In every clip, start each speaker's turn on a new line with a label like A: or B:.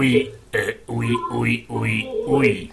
A: Oui, eh, oui, oui, uy.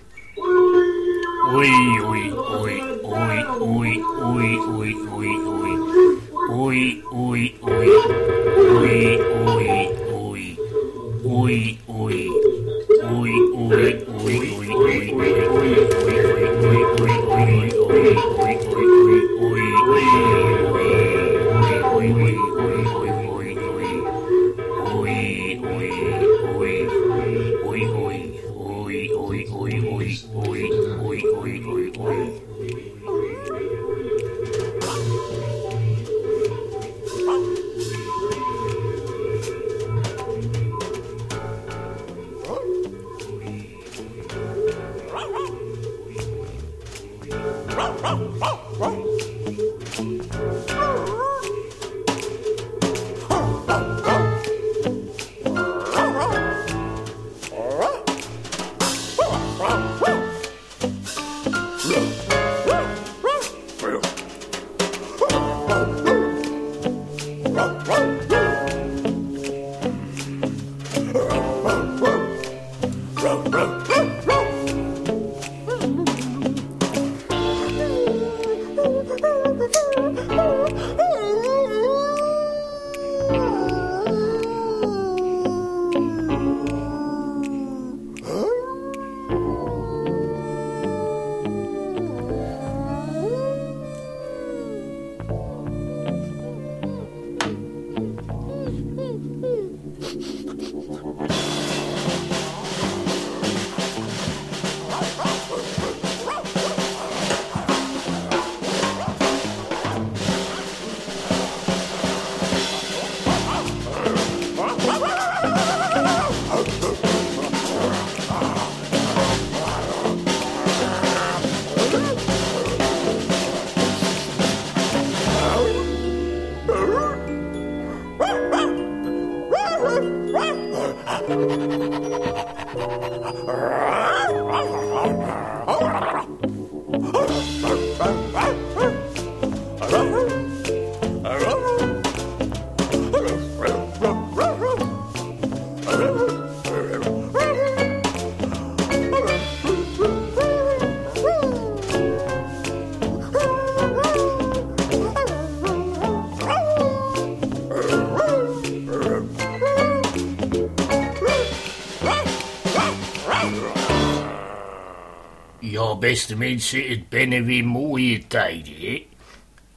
A: Beste mensen, het bennen weer mooie tijden, hè?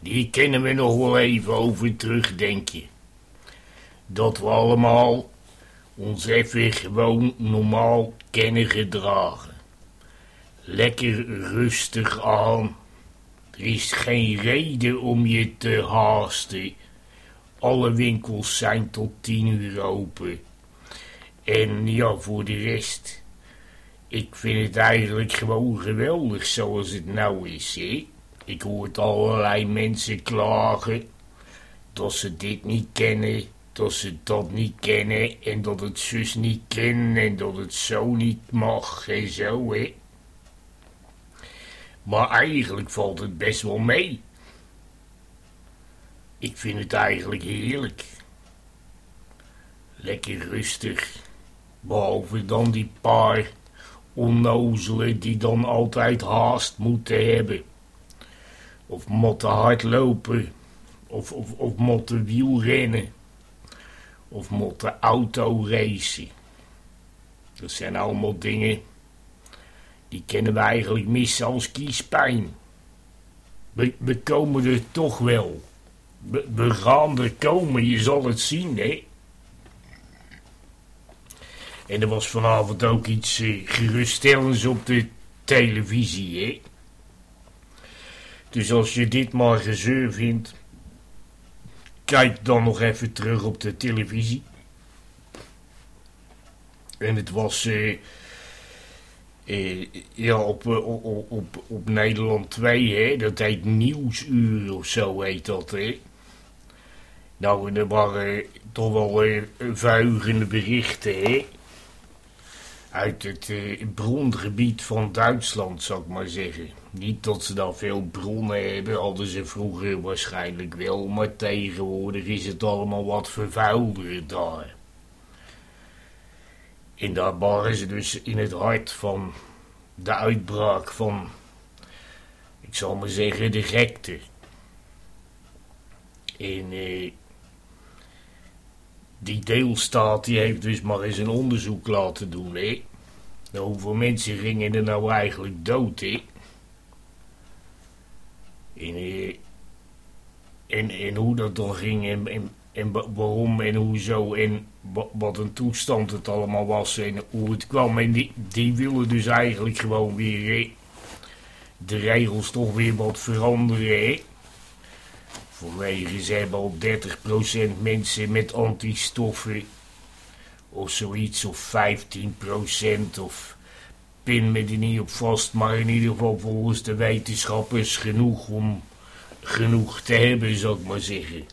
A: Die kennen we nog wel even over terugdenken. Dat we allemaal ons even gewoon normaal kennen gedragen. Lekker rustig aan. Er is geen reden om je te haasten. Alle winkels zijn tot tien uur open. En ja, voor de rest... Vind het eigenlijk gewoon geweldig zoals het nou is, hè. Ik hoor allerlei mensen klagen dat ze dit niet kennen, dat ze dat niet kennen en dat het zus niet kennen en dat het zo niet mag en zo, hè. Maar eigenlijk valt het best wel mee. Ik vind het eigenlijk heerlijk. Lekker rustig. Behalve dan die paar onnozelen die dan altijd haast moeten hebben. Of moeten hardlopen. Of, of, of moeten wielrennen. Of moeten autoracen. Dat zijn allemaal dingen die kennen we eigenlijk missen als kiespijn. We, we komen er toch wel. We, we gaan er komen, je zal het zien, hè. En er was vanavond ook iets uh, geruststellends op de televisie, hè. Dus als je dit maar gezeur vindt, kijk dan nog even terug op de televisie. En het was uh, uh, ja, op, op, op, op Nederland 2, hè. Dat heet Nieuwsuur of zo heet dat, hè. Nou, er waren toch wel uh, vuigende berichten, hè uit het uh, brongebied van Duitsland, zou ik maar zeggen. Niet dat ze daar veel bronnen hebben, hadden ze vroeger waarschijnlijk wel, maar tegenwoordig is het allemaal wat vervuilder daar. En daar waren ze dus in het hart van de uitbraak van, ik zal maar zeggen, de gekte. En eh, die deelstaat die heeft dus maar eens een onderzoek laten doen, hè. Nou, hoeveel mensen gingen er nou eigenlijk dood, hè? En, eh, en, en hoe dat dan ging en, en, en waarom en hoezo en wat een toestand het allemaal was en hoe het kwam. En die, die willen dus eigenlijk gewoon weer de regels toch weer wat veranderen, hè? Vanwege hebben al 30% mensen met antistoffen of zoiets, of 15% of pin me er niet op vast, maar in ieder geval volgens de wetenschappers genoeg om genoeg te hebben, zou ik maar zeggen.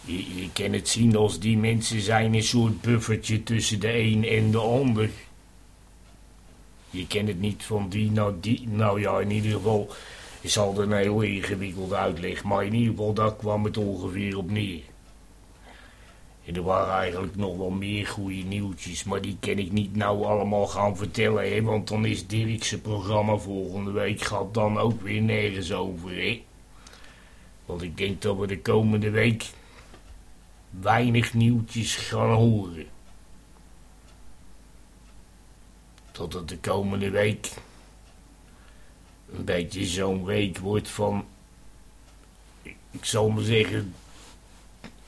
A: Je, je kan het zien als die mensen zijn een soort buffertje tussen de een en de ander. Je kent het niet van die naar die. Nou ja, in ieder geval is al een heel ingewikkeld uitleg. Maar in ieder geval, daar kwam het ongeveer op neer. En er waren eigenlijk nog wel meer goede nieuwtjes, maar die kan ik niet nou allemaal gaan vertellen, hè, want dan is Dirkse programma volgende week gaat dan ook weer nergens over, hè. Want ik denk dat we de komende week weinig nieuwtjes gaan horen. Tot het de komende week een beetje zo'n week wordt van, ik zal maar zeggen,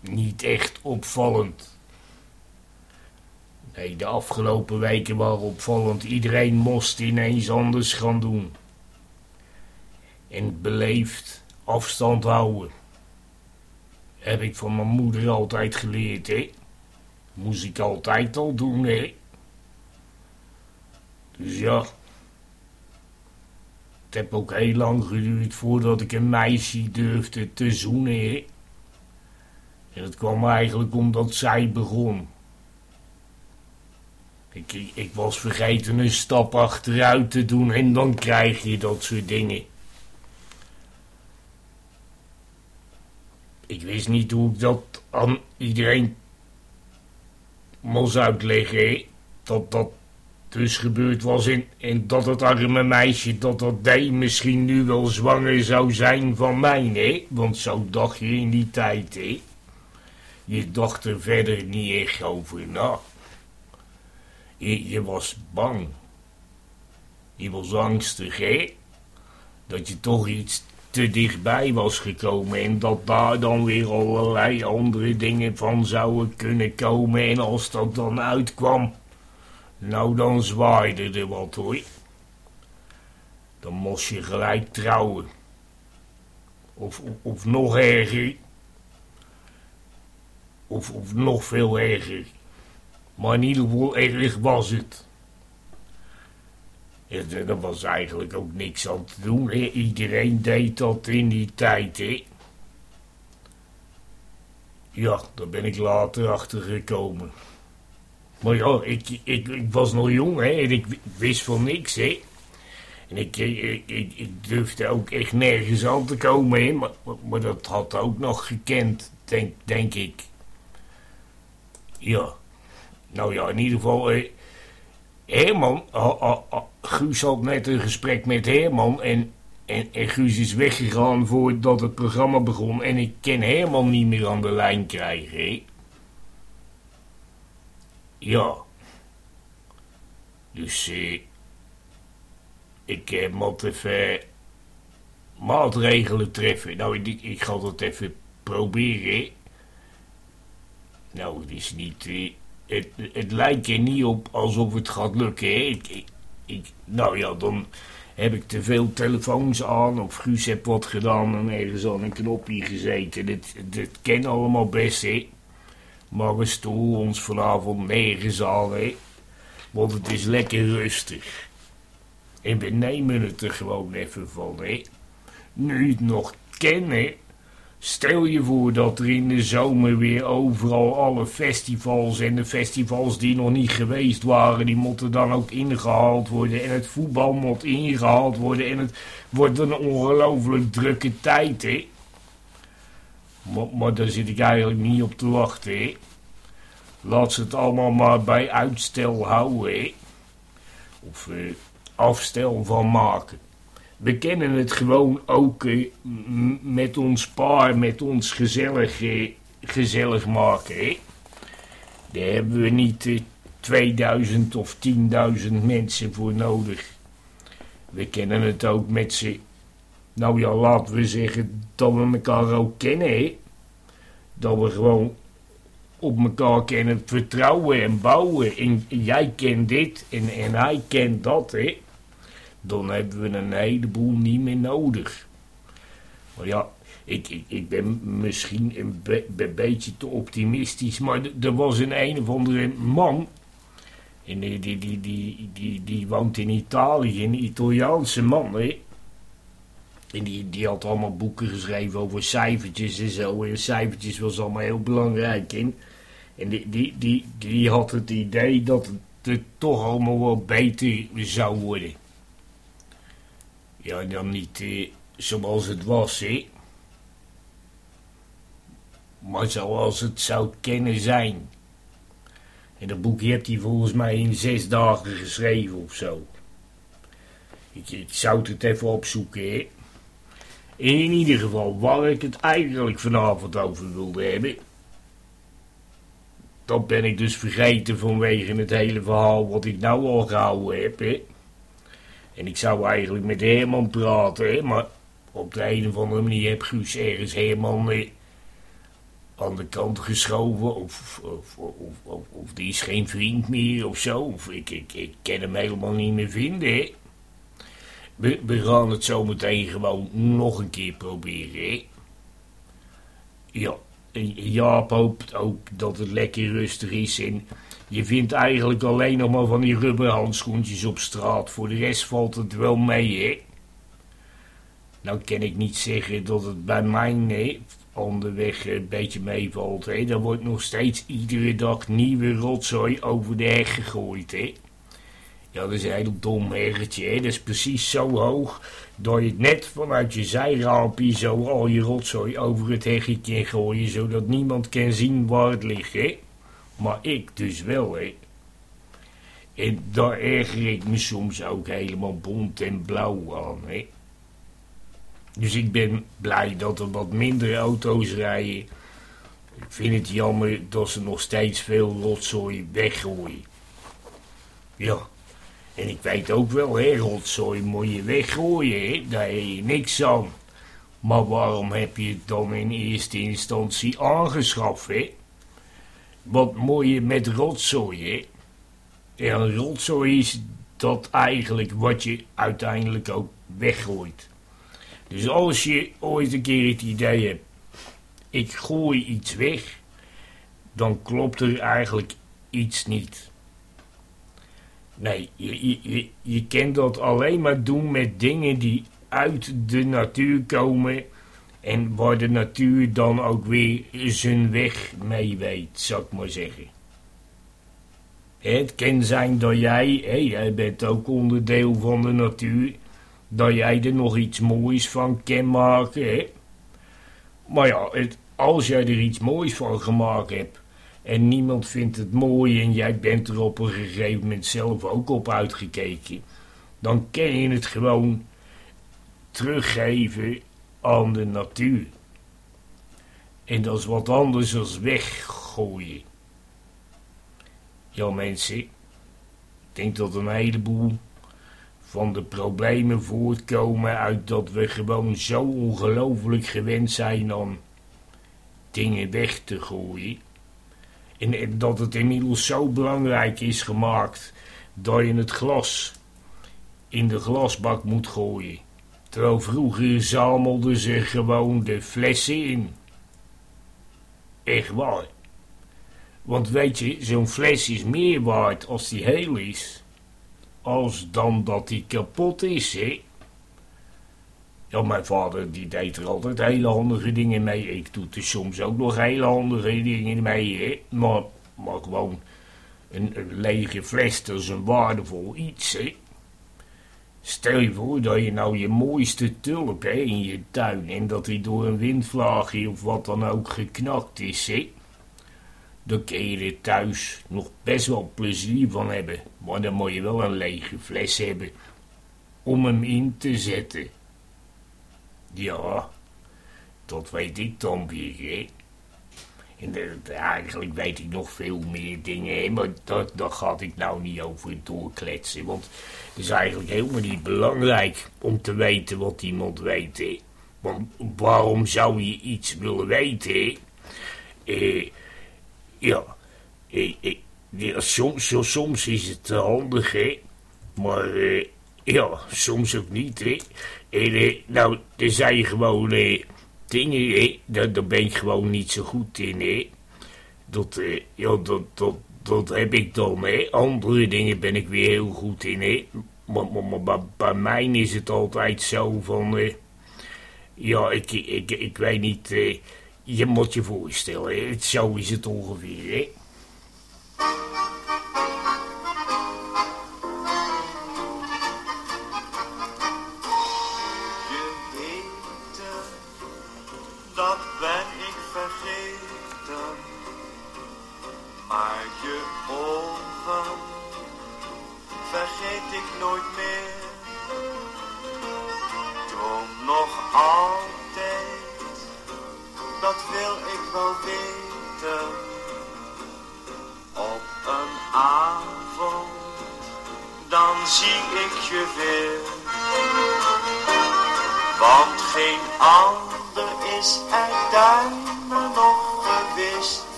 A: niet echt opvallend. Nee, de afgelopen weken waren opvallend. Iedereen moest ineens anders gaan doen. En beleefd afstand houden. Heb ik van mijn moeder altijd geleerd, hè. Moest ik altijd al doen, hè. Dus ja. Het heb ook heel lang geduurd voordat ik een meisje durfde te zoenen. En dat kwam eigenlijk omdat zij begon. Ik, ik, was vergeten een stap achteruit te doen en dan krijg je dat soort dingen. Ik wist niet hoe ik dat aan iedereen moest uitleggen. Dat dat dus gebeurd was en, en dat het arme meisje dat dat deed misschien nu wel zwanger zou zijn van mij, hè? Want zo dacht je in die tijd, hè? Je dacht er verder niet echt over na. Je, je was bang. Je was angstig, hè? Dat je toch iets te dichtbij was gekomen en dat daar dan weer allerlei andere dingen van zouden kunnen komen. En als dat dan uitkwam, nou dan zwaaide er wat hoor. Dan moest je gelijk trouwen. Of, of, nog erger, of, of nog veel erger. Maar in ieder geval erg was het. Er was eigenlijk ook niks aan te doen. Iedereen deed dat in die tijd. Hè. Ja, daar ben ik later achter gekomen. Maar ja, ik, ik, was nog jong hè, en ik wist van niks. Hè. En ik, ik, ik, durfde ook echt nergens aan te komen. Hè. Maar, maar dat had ook nog gekend, denk, denk ik. Ja. Nou ja, in ieder geval... Eh, Herman... Guus had net een gesprek met Herman en, en, en Guus is weggegaan voordat het programma begon. En ik kan Herman niet meer aan de lijn krijgen, hè? Ja. Dus ik eh, moet even maatregelen treffen. Nou, ik, ik ga dat even proberen. Nou, het is niet... Eh, het, het lijkt er niet op alsof het gaat lukken. Ik, nou ja, dan heb ik te veel telefoons aan of Guus heeft wat gedaan en ergens aan een knopje gezeten. Dit, dit ken allemaal best, hè. Maar we stoelen ons vanavond nergens aan, hè. Want het is lekker rustig. En we nemen het er gewoon even van, hè. Nu het nog kennen Stel je voor dat er in de zomer weer overal alle festivals en de festivals die nog niet geweest waren, die moeten dan ook ingehaald worden. En het voetbal moet ingehaald worden. En het wordt een ongelooflijk drukke tijd, hè. Maar, daar zit ik eigenlijk niet op te wachten, laat ze het allemaal maar bij uitstel houden, hè. Of eh, afstel van maken. We kennen het gewoon ook eh, met ons paar, met ons gezellig, eh, gezellig maken, hè. Daar hebben we niet eh, 2000 of 10.000 mensen voor nodig. We kennen het ook met z'n... Nou ja, laten we zeggen dat we elkaar ook kennen. Dat we gewoon op elkaar kunnen vertrouwen en bouwen. En jij kent dit en, en hij kent dat, hè. Dan hebben we een heleboel niet meer nodig. Maar ja, ik, ik, ik ben misschien een be- be- beetje te optimistisch, maar er was een een of andere man. En die, die, die, die, die, die woont in Italië, een Italiaanse man, hè. En die, die had allemaal boeken geschreven over cijfertjes en zo. En cijfertjes was allemaal heel belangrijk in. En die, die, die, die had het idee dat het toch allemaal wel beter zou worden. Ja, dan niet eh, zoals het was, hè. Maar zoals het zou kunnen zijn. En dat boekje heeft hij volgens mij in zes dagen geschreven of zo. Ik, ik zou het even opzoeken, hè. In ieder geval, waar ik het eigenlijk vanavond over wilde hebben. Dat ben ik dus vergeten vanwege het hele verhaal wat ik nou al gehouden heb. En ik zou eigenlijk met Herman praten, maar op de een of andere manier heb Guus ergens Herman eh, aan de kant geschoven. Of, of, of, of, die is geen vriend meer of zo. Of ik, ik, ik hem helemaal niet meer vinden. We, gaan het zo meteen gewoon nog een keer proberen, hè. Ja, Jaap hoopt ook dat het lekker rustig is en je vindt eigenlijk alleen nog maar van die rubberhandschoentjes op straat. Voor de rest valt het wel mee, hè. Nou kan ik niet zeggen dat het bij mij nee, onderweg een beetje meevalt, hè. Er wordt nog steeds iedere dag nieuwe rotzooi over de heg gegooid, hè. Ja, dat is een heel dom heggetje, hè. Dat is precies zo hoog dat je het net vanuit je zijraampje zo al je rotzooi over het hegje gooien, zodat niemand kan zien waar het ligt, hè. Maar ik dus wel, hè. En daar erger ik me soms ook helemaal bont en blauw aan, hè. Dus ik ben blij dat er wat minder auto's rijden. Ik vind het jammer dat ze nog steeds veel rotzooi weggooien. Ja, en ik weet ook wel, hè, rotzooi moet je weggooien, hè. Daar heb je niks aan. Maar waarom heb je het dan in eerste instantie aangeschaft, hè? Wat moet je met rotzooi, hè? En rotzooi is dat eigenlijk wat je uiteindelijk ook weggooit. Dus als je ooit een keer het idee hebt, ik gooi iets weg, dan klopt er eigenlijk iets niet. Nee, je, je, je, je kan dat alleen maar doen met dingen die uit de natuur komen en waar de natuur dan ook weer zijn weg mee weet, zou ik maar zeggen. Het kan zijn dat jij, hé, jij bent ook onderdeel van de natuur, dat jij er nog iets moois van kan maken. Maar ja, het, als jij er iets moois van gemaakt hebt en niemand vindt het mooi en jij bent er op een gegeven moment zelf ook op uitgekeken, dan kan je het gewoon teruggeven aan de natuur. En dat is wat anders dan weggooien. Ja, mensen, ik denk dat een heleboel van de problemen voortkomen uit dat we gewoon zo ongelooflijk gewend zijn aan dingen weg te gooien. En, dat het inmiddels zo belangrijk is gemaakt dat je het glas in de glasbak moet gooien. Terwijl vroeger zamelden ze gewoon de flessen in. Echt waar. Want weet je, zo'n fles is meer waard als die heel is, als dan dat die kapot is, hè. Ja, mijn vader die deed er altijd hele handige dingen mee. Ik doe er soms ook nog hele handige dingen mee. Maar, maar gewoon een, lege fles, dat is een waardevol iets, hè. Stel je voor dat je nou je mooiste tulp in je tuin en dat die door een windvlaagje of wat dan ook geknakt is, hè.
B: dan kun je er thuis nog best wel plezier van hebben. Maar dan moet je wel een lege fles hebben om hem in te zetten. Ja, dat weet ik dan weer. En eigenlijk weet ik nog veel meer dingen, hè, maar dat, daar ga ik nou niet over doorkletsen. Want het is eigenlijk helemaal niet belangrijk om te weten wat iemand weet. Want waarom zou je iets willen weten? Eh, ja, eh, eh, soms, is het handig. Maar eh, ja, soms ook niet, hè. Eh, nou, er zijn gewoon eh, dingen, hè. Daar, ben ik gewoon niet zo goed in, hè. Dat, eh, ja, dat, dat, dat heb ik dan, hè. Andere dingen ben ik weer heel goed in, hè. Maar, maar, maar bij, bij mij is het altijd zo van... eh, ja, ik, ik, ik weet niet. eh, je moet je voorstellen, hè. zo is het ongeveer. Hè.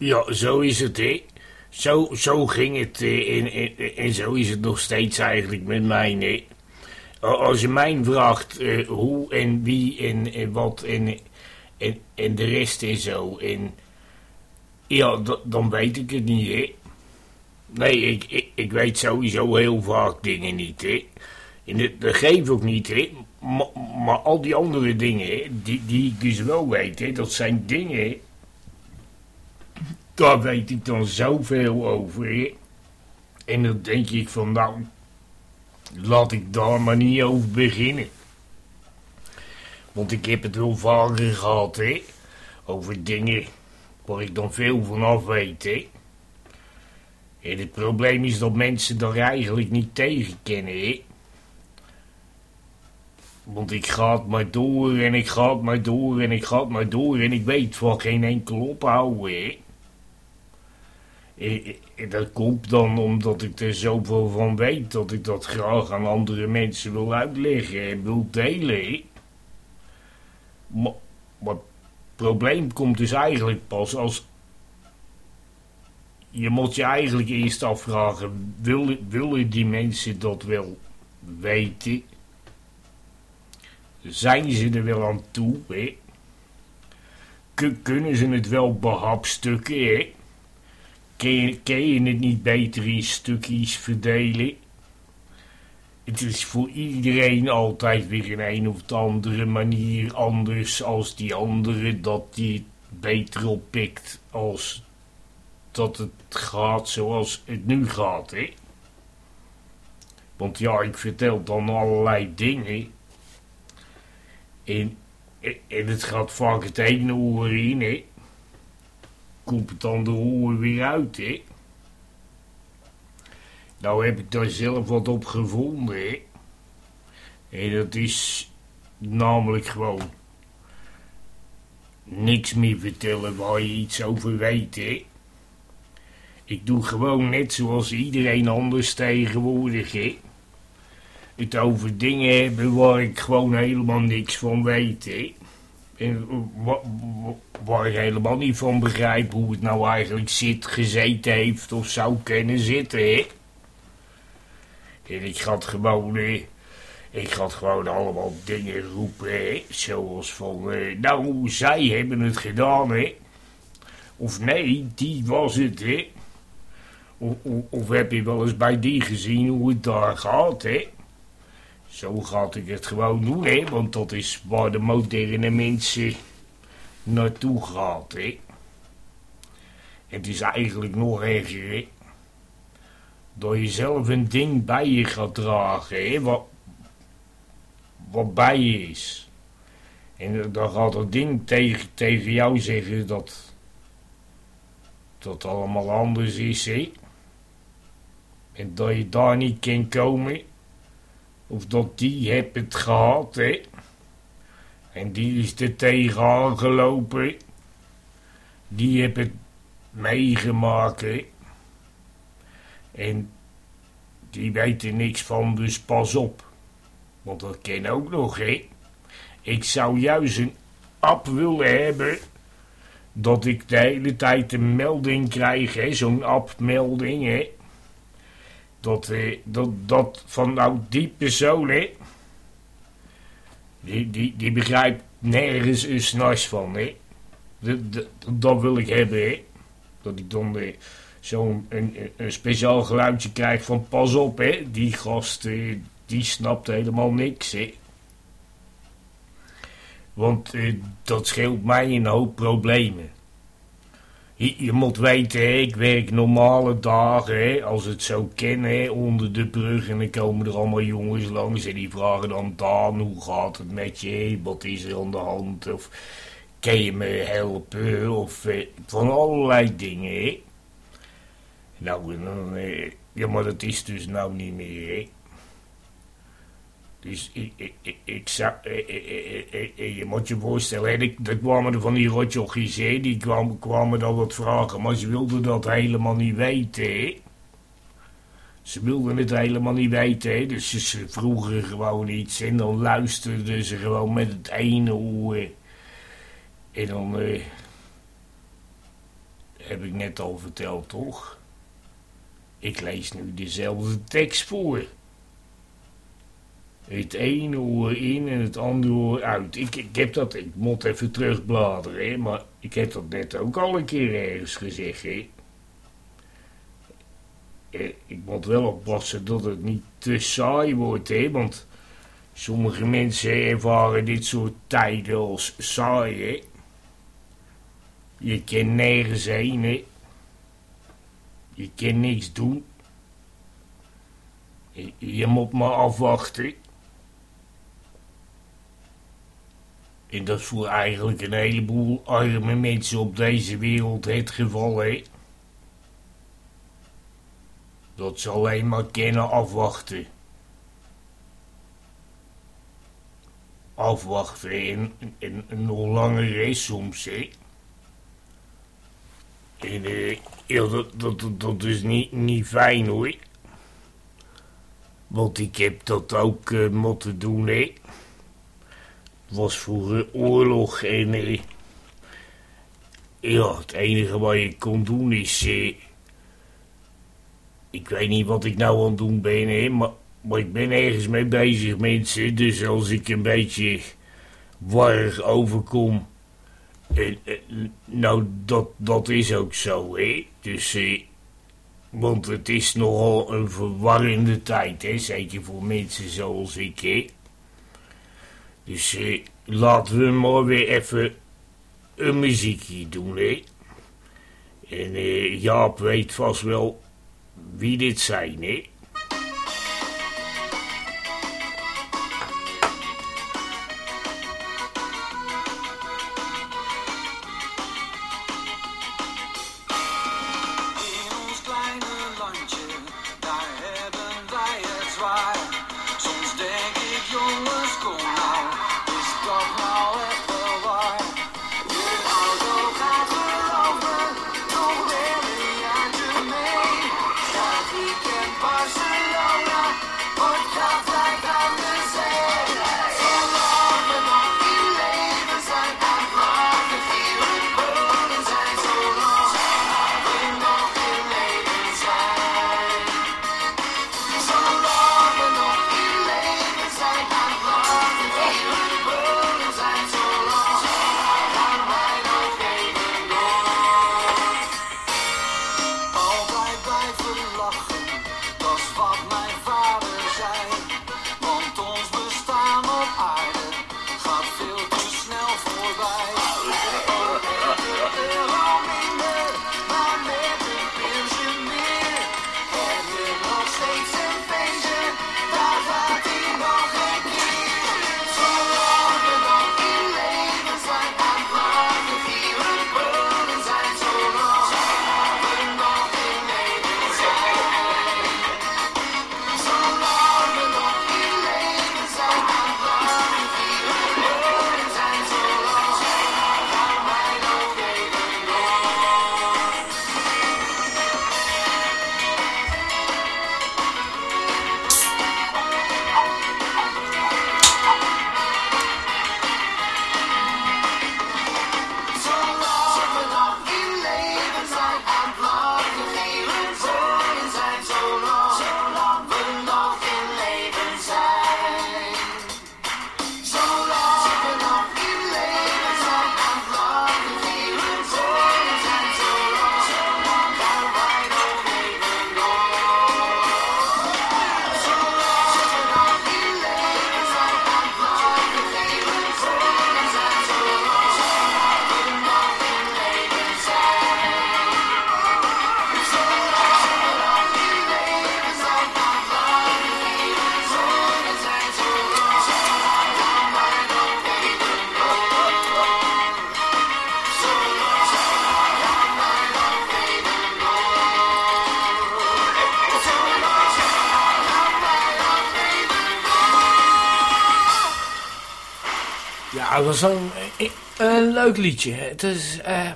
B: Ja, zo is het, hè. Zo, zo ging het eh, en, en, en zo is het nog steeds eigenlijk met mij, hè. Als je mij vraagt eh, hoe en wie en, en wat en, en, en de rest en zo. En ja, dan weet ik het niet, hè. Nee, ik, ik, ik weet sowieso heel vaak dingen niet, hè. En dat, dat geeft ook niet. Maar, al die andere dingen, die, die ik dus wel weet, hè, dat zijn dingen, daar weet ik dan zoveel over. En dan denk ik van, nou, laat ik daar maar niet over beginnen. Want ik heb het wel vaker gehad, hè. Over dingen waar ik dan veel van af weet.
A: En het probleem is dat mensen daar eigenlijk niet tegen kennen, hè. Want ik ga het maar door en ik ga het maar door en ik ga het maar door en ik weet van geen enkel ophouden, hè. En, en dat komt dan omdat ik er zoveel van weet dat ik dat graag aan andere mensen wil uitleggen en wil delen. Maar, het probleem komt dus eigenlijk pas als... Je moet je eigenlijk eerst afvragen, willen, willen die mensen dat wel weten? Zijn ze er wel aan toe, Kunnen ze het wel behapstukken, hè? Kun je, het niet beter in stukjes verdelen? Het is voor iedereen altijd weer een een of andere manier anders als die andere, dat die het beter oppikt als dat het gaat zoals het nu gaat, hè? Want ja, ik vertel dan allerlei dingen. En, en het gaat vaak het ene oor in, hè? Het andere oor weer uit, hè? Nou heb ik daar zelf wat op gevonden, hè? En dat is namelijk gewoon niks meer vertellen waar je iets over weet, hè? Ik doe gewoon net zoals iedereen anders tegenwoordig, hè? Het over dingen hebben waar ik gewoon helemaal niks van weet, hè? Wa- waar ik helemaal niet van begrijp hoe het nou eigenlijk zit, gezeten heeft of zou kunnen zitten, hè? En ik het gewoon, eh, ik het gewoon allemaal dingen roepen, hè? Zoals van, eh, nou, zij hebben het gedaan, hè? Of nee, die was het, hè? Of, of, of heb je wel eens bij die gezien hoe het daar gaat, hè? Zo gaat ik het gewoon doen, hè? Want dat is waar de moderne mensen naartoe gaat, hè? Het is eigenlijk nog erger, hè? Dat je zelf een ding bij je gaat dragen, hè? Wat, wat bij je is. En dan gaat dat ding tegen, tegen jou zeggen dat dat allemaal anders is, hè? En dat je daar niet kan komen. Of dat die hebt het gehad, hè? En die is er tegenaan gelopen. Die heeft het meegemaakt, hè? En die weet er niks van, dus pas op. Want dat ken ook nog, hè? Ik zou juist een app willen hebben dat ik de hele tijd een melding krijg, hè? Zo'n appmelding, hè? Dat, eh, dat, dat van nou die persoon? Die, die, die begrijpt nergens een van, hè? Dat, dat, wil ik hebben, hè? Dat ik dan eh, zo'n een, een- speciaal geluidje krijg van pas op, hè? Die gast, eh, die snapt helemaal niks, hè? Want dat scheelt mij een hoop problemen. Je, moet weten, ik werk normale dagen, als het zo kan, onder de brug. En dan komen er allemaal jongens langs en die vragen dan, Daan, hoe gaat het met je? Wat is er aan de hand? Of kan je me helpen? Of eh, van allerlei dingen. Nou, dan, eh, ja, maar dat is dus nou niet meer. Dus ik, ik, ik, ik je moet je voorstellen, er kwamen er van die rotjochies, hè, die kwamen, kwamen dan wat vragen, maar ze wilden dat helemaal niet weten. Ze wilden het helemaal niet weten, dus ze, ze vroegen gewoon iets en dan luisterden ze gewoon met het ene oor. En dan, eh, heb ik net al verteld, toch? Ik lees nu dezelfde tekst voor. Het ene oor in en het andere oor uit. Ik, ik heb dat, ik moet even terugbladeren, maar ik heb dat net ook al een keer ergens gezegd, hè. Eh, Ik moet wel oppassen dat het niet te saai wordt, hè, want sommige mensen ervaren dit soort tijden als saai, hè. Je kan nergens heen. Je kan niks doen. Je moet maar afwachten. En dat is voor eigenlijk een heleboel arme mensen op deze wereld het geval, hè.
C: dat ze alleen maar kunnen afwachten. Afwachten en, en, en nog langer is soms, hè. En eh, ja, dat, dat, dat, dat is niet, niet fijn hoor. Want ik heb dat ook eh, moeten doen, hè. Was vroeger oorlog en... eh, ja, het enige wat je kon doen is... eh, ik weet niet wat ik nou aan het doen ben, hè, maar, maar ik ben ergens mee bezig, mensen. Dus als ik een beetje warrig overkom... En, eh, nou, dat, dat is ook zo, hè. Dus, eh, want het is nogal een verwarrende tijd, hè. Zeker voor mensen zoals ik, hè. Dus eh, laten we maar weer even een muziekje doen, hè. En eh, Jaap weet vast wel wie dit zijn, hè.
A: Dat
C: was een, een leuk liedje. Het is eh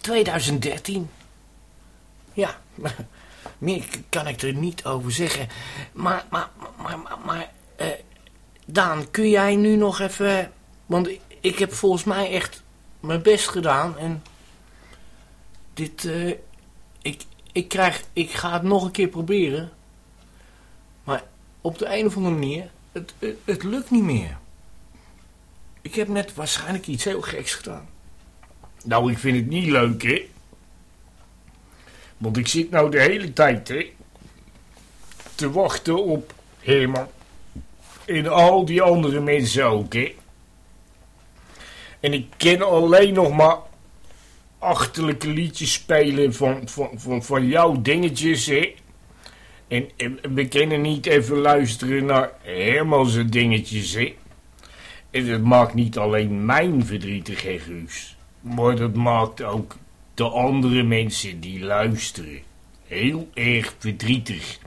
C: 2013. Ja, meer kan ik er niet over zeggen. Maar, maar, maar, maar, eh, Daan, kun jij nu nog even... Want ik, heb volgens mij echt mijn best gedaan. En dit... eh, ik, ik, krijg, ik ga het nog een keer proberen. Maar op de een of andere manier... Het, het, het lukt niet meer. Ik heb net waarschijnlijk iets heel geks gedaan. Nou, ik vind het niet leuk, hè. Want ik zit nou de hele tijd, hè. Te wachten op Herman. En al die andere mensen ook, hè. En ik ken alleen nog maar achterlijke liedjes spelen van, van, van, van jouw dingetjes, hè. En, en we kunnen niet even luisteren naar Herman's dingetjes, hè. En dat maakt niet alleen mijn verdrietig en. Maar dat maakt ook de andere mensen die luisteren
A: Heel erg verdrietig.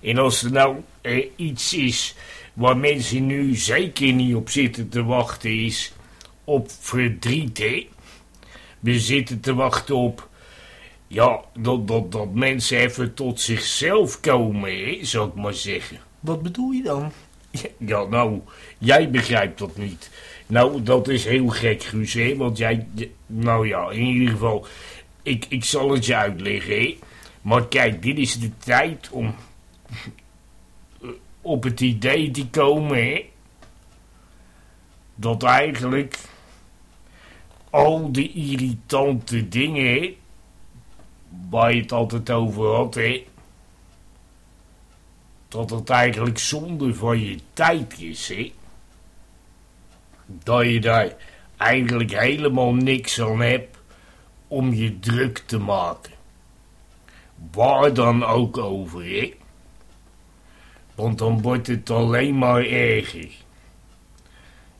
A: En als er nou eh, iets is waar mensen nu zeker niet op zitten te wachten is op verdriet, hè. We zitten te wachten op, ja, dat, dat, dat mensen even tot zichzelf komen, hè, zou ik maar zeggen.
D: Wat bedoel je dan?
A: Ja, nou, jij begrijpt dat niet. Nou, dat is heel gek, Guus, hè, want jij, nou ja, in ieder geval, ik, ik zal het je uitleggen, hè. Maar kijk, dit is de tijd om op het idee te komen, hè, dat eigenlijk al die irritante dingen, waar je het altijd over had, hè, dat het eigenlijk zonde van je tijd is, hè. Dat je daar eigenlijk helemaal niks aan hebt om je druk te maken. Waar dan ook over, hè. Want dan wordt het alleen maar erger.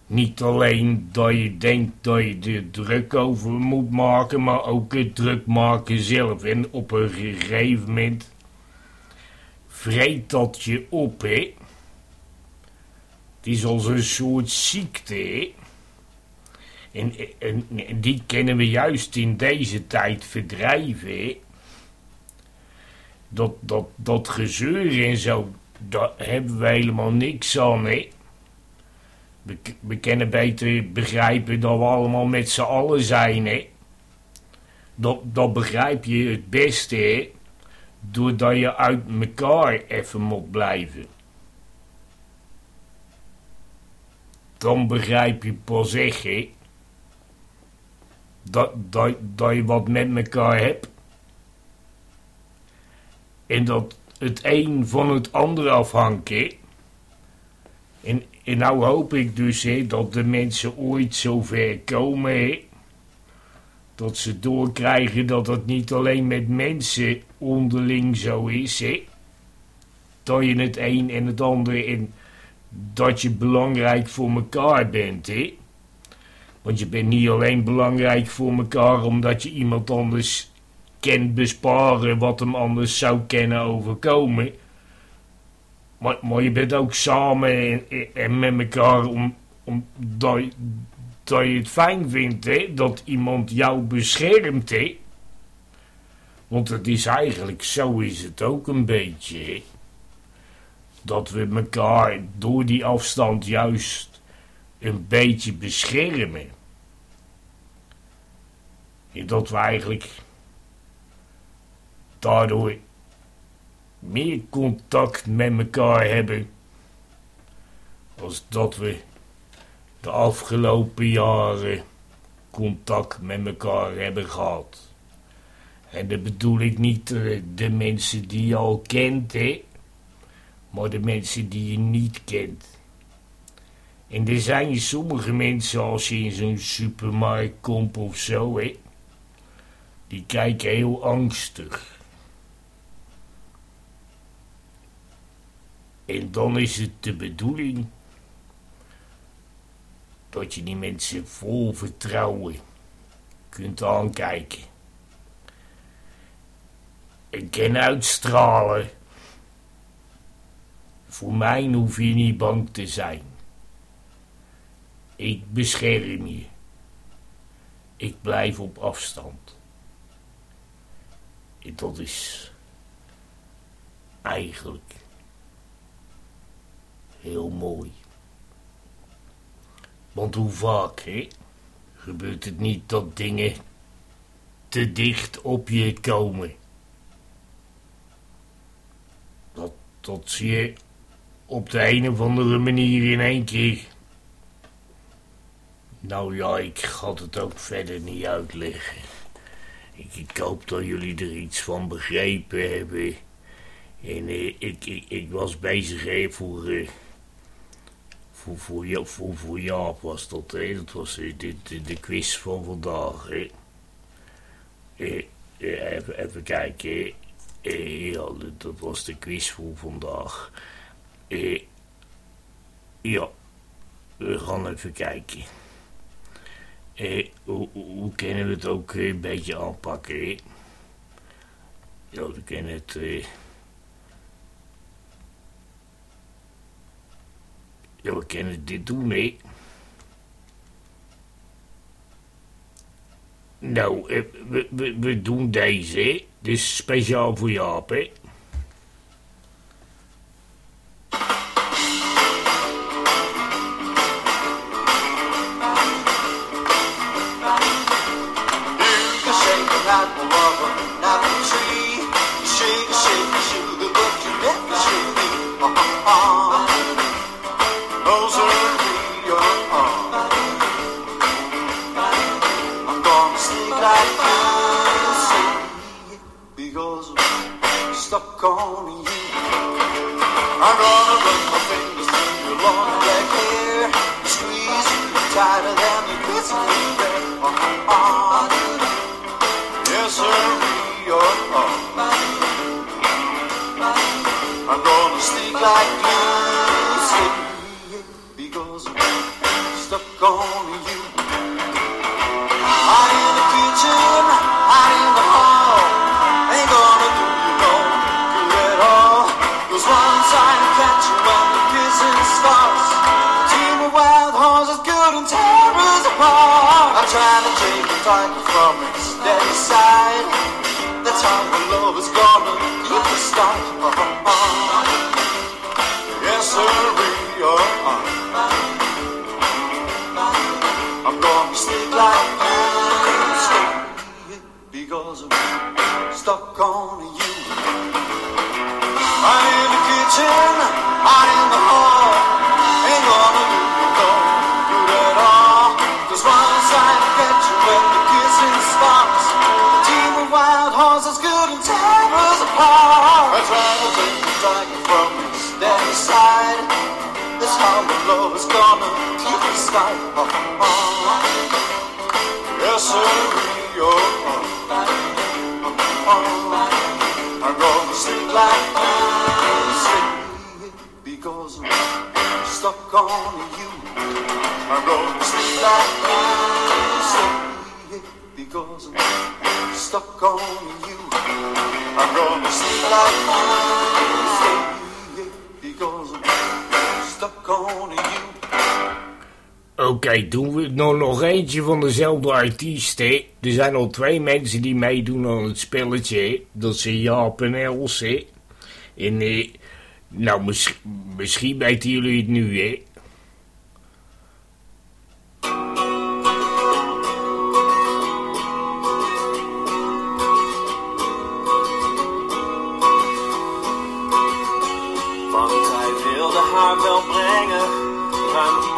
A: Niet alleen dat je denkt dat je er druk over moet maken, maar ook het druk maken zelf. En op een gegeven moment vreet dat je op, hè. Het is als een soort ziekte. En, en, die kennen we juist in deze tijd verdrijven. Dat, dat, dat gezeur en zo, hebben we helemaal niks aan. We, we kunnen beter begrijpen dat we allemaal met z'n allen zijn. Dat, dat begrijp je het beste. Doordat je uit elkaar even moet blijven. Dan begrijp je pas echt. Dat, dat, dat je wat met elkaar hebt. En dat het een van het ander afhangt, hè. En, en nou hoop ik dus hè, dat de mensen ooit zover komen dat ze doorkrijgen dat het niet alleen met mensen onderling zo is. Hè, dat je het een en het ander en dat je belangrijk voor elkaar bent. Hè. Want je bent niet alleen belangrijk voor elkaar omdat je iemand anders kent besparen wat hem anders zou kennen overkomen. Maar, maar je bent ook samen en, met elkaar om, om dat, je het fijn vindt hè, dat iemand jou beschermt. Hè. Want het is eigenlijk, zo is het ook een beetje. Dat we elkaar door die afstand juist een beetje beschermen. En dat we eigenlijk daardoor meer contact met elkaar hebben als dat we de afgelopen jaren contact met elkaar hebben gehad. En dat bedoel ik niet de, de mensen die je al kent, hè, maar de mensen die je niet kent. En er zijn sommige mensen, als je in zo'n supermarkt komt of zo, hè, die kijken heel angstig. En dan is het de bedoeling dat je die mensen vol vertrouwen kunt aankijken. En kan uitstralen. Voor mij hoef je niet bang te zijn. Ik bescherm je. Ik blijf op afstand. En dat is eigenlijk heel mooi. Want hoe vaak, hè, gebeurt het niet dat dingen te dicht op je komen? Dat, dat zie je op de een of andere manier in één keer. Nou ja, ik ga het ook verder niet uitleggen. Ik, hoop dat jullie er iets van begrepen hebben. En eh, ik, ik, ik was bezig voor, eh, voor, voor, Ja- voor, voor Jaap was dat. Hè. Dat was eh, de, de, de quiz van vandaag. Eh, eh, even, even kijken. ja, dat- dat was de quiz voor vandaag. Eh, ja, we gaan even kijken. Eh, hoe, kunnen we het ook een beetje aanpakken? Ja, we kunnen het... eh, Ja, we kunnen dit doen, hè. Nou, eh, we, we, doen deze. Dit is speciaal voor Jaap, hè.
C: I'm on you. I'm gonna run my fingers through your long black hair, squeeze you tighter than the grizzly bear. Uh-huh. Yes, sir, you're I'm gonna stick like glue, gonna Yes, sir, we are. Steady side. That's how the love is gonna keep us tight. Yes, sir, you're I'm gonna sleep like this because I'm stuck on you. I'm gonna sleep like this because I'm stuck on you. I'm gonna sleep like this
A: Oké, doen we nou nog eentje van dezelfde artiest, hè. Er zijn al twee mensen die meedoen aan het spelletje. Dat zijn Jaap en Els, hè. En, eh, nou, mis- misschien weten jullie het nu, hè.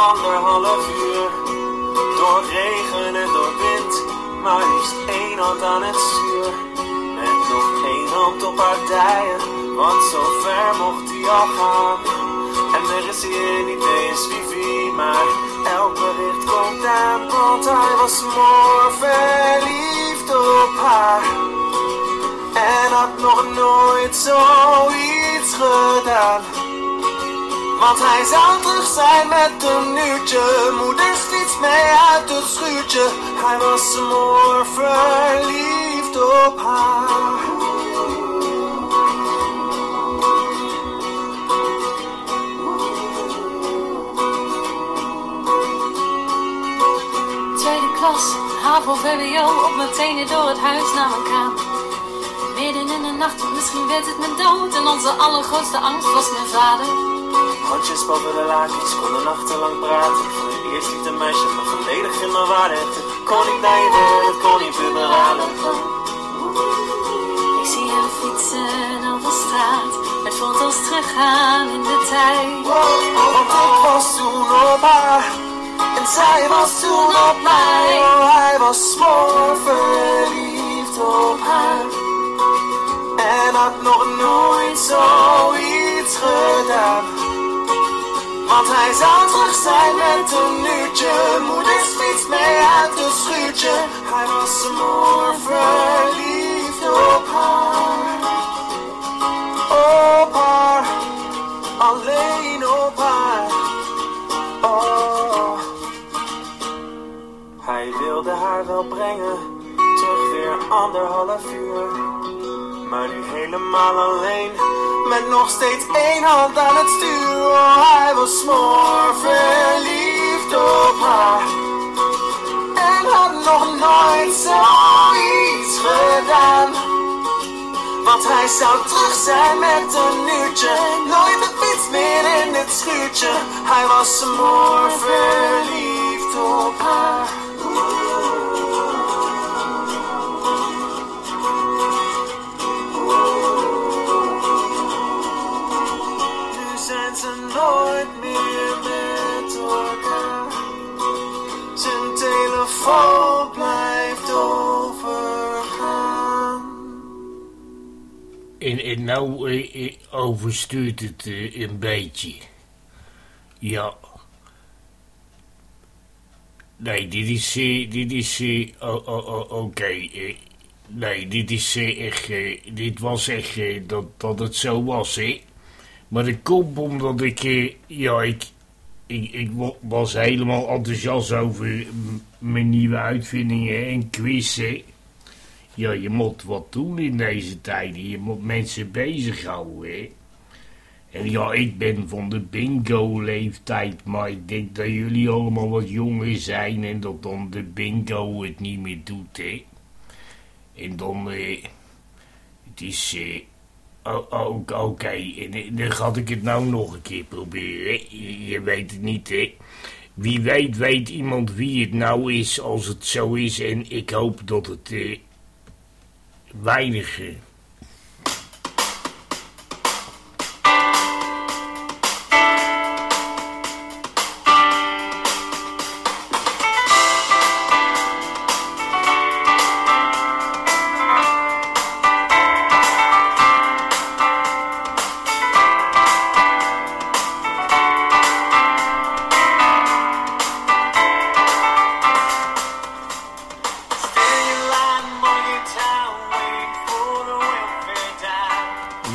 D: Anderhalf uur. Door regen en door wind, maar liefst één hand aan het stuur. Met nog één hand op haar dijen, want zo ver mocht hij al gaan. En er is hier niet eens wifi, maar elk bericht komt aan. Want hij was mooi verliefd op haar. En had nog nooit zoiets gedaan. Want hij zou terug zijn met een uurtje. Moeder fiets mee uit het schuurtje. Hij was mooi verliefd op haar.
E: Tweede klas, HAVO, VWO, op mijn tenen door het huis naar mijn kamer. Midden in de nacht, misschien werd het mijn dood. En onze allergrootste angst was mijn vader.
D: Handjes boven de lakens, konden nachtenlang praten. Voor het eerst liet een meisje me volledig in mijn waarde. Het kon niet naïver, het kon niet puberalen.
E: Ik zie hem fietsen op de straat. Het voelt ons teruggaan in de tijd.
D: Want ik was toen op haar en zij was toen op mij. Hij was smoor verliefd op haar en had nog nooit zoiets gedaan. Want hij zou terug zijn met een uurtje, moeders fiets mee uit het schuurtje. Hij was smoor verliefd op haar, op haar alleen op haar. Oh. Hij wilde haar wel brengen, terug weer anderhalf uur.
C: Maar nu helemaal alleen, met nog steeds één hand aan het stuur. Oh, hij was smoor verliefd op haar. En had nog nooit zoiets gedaan. Want hij zou terug zijn met een uurtje. Nooit de fiets meer in het schuurtje. Hij was smoor verliefd op haar. Nooit meer met elkaar. Zijn telefoon blijft overgaan.
A: En, en nou eh, eh, overstuurt het eh, een beetje. Ja. Nee, dit is, eh, dit is, eh, o- o- o- oké. nee, dit is echt, dit was echt dat, dat het zo was, hè. Maar dat komt omdat ik, eh, ja, ik, ik, ik wa- was helemaal enthousiast over mijn nieuwe uitvindingen en quizzen. Ja, je moet wat doen in deze tijden. Je moet mensen bezighouden, hè. En ja, ik ben van de bingo-leeftijd, maar ik denk dat jullie allemaal wat jonger zijn en dat dan de bingo het niet meer doet, hè. En dan, eh, het is, eh, oké, eh, dan ga ik het nou nog een keer proberen. Je, weet het niet, hè. Wie weet, weet iemand wie het nou is als het zo is en ik hoop dat het, eh, weinig...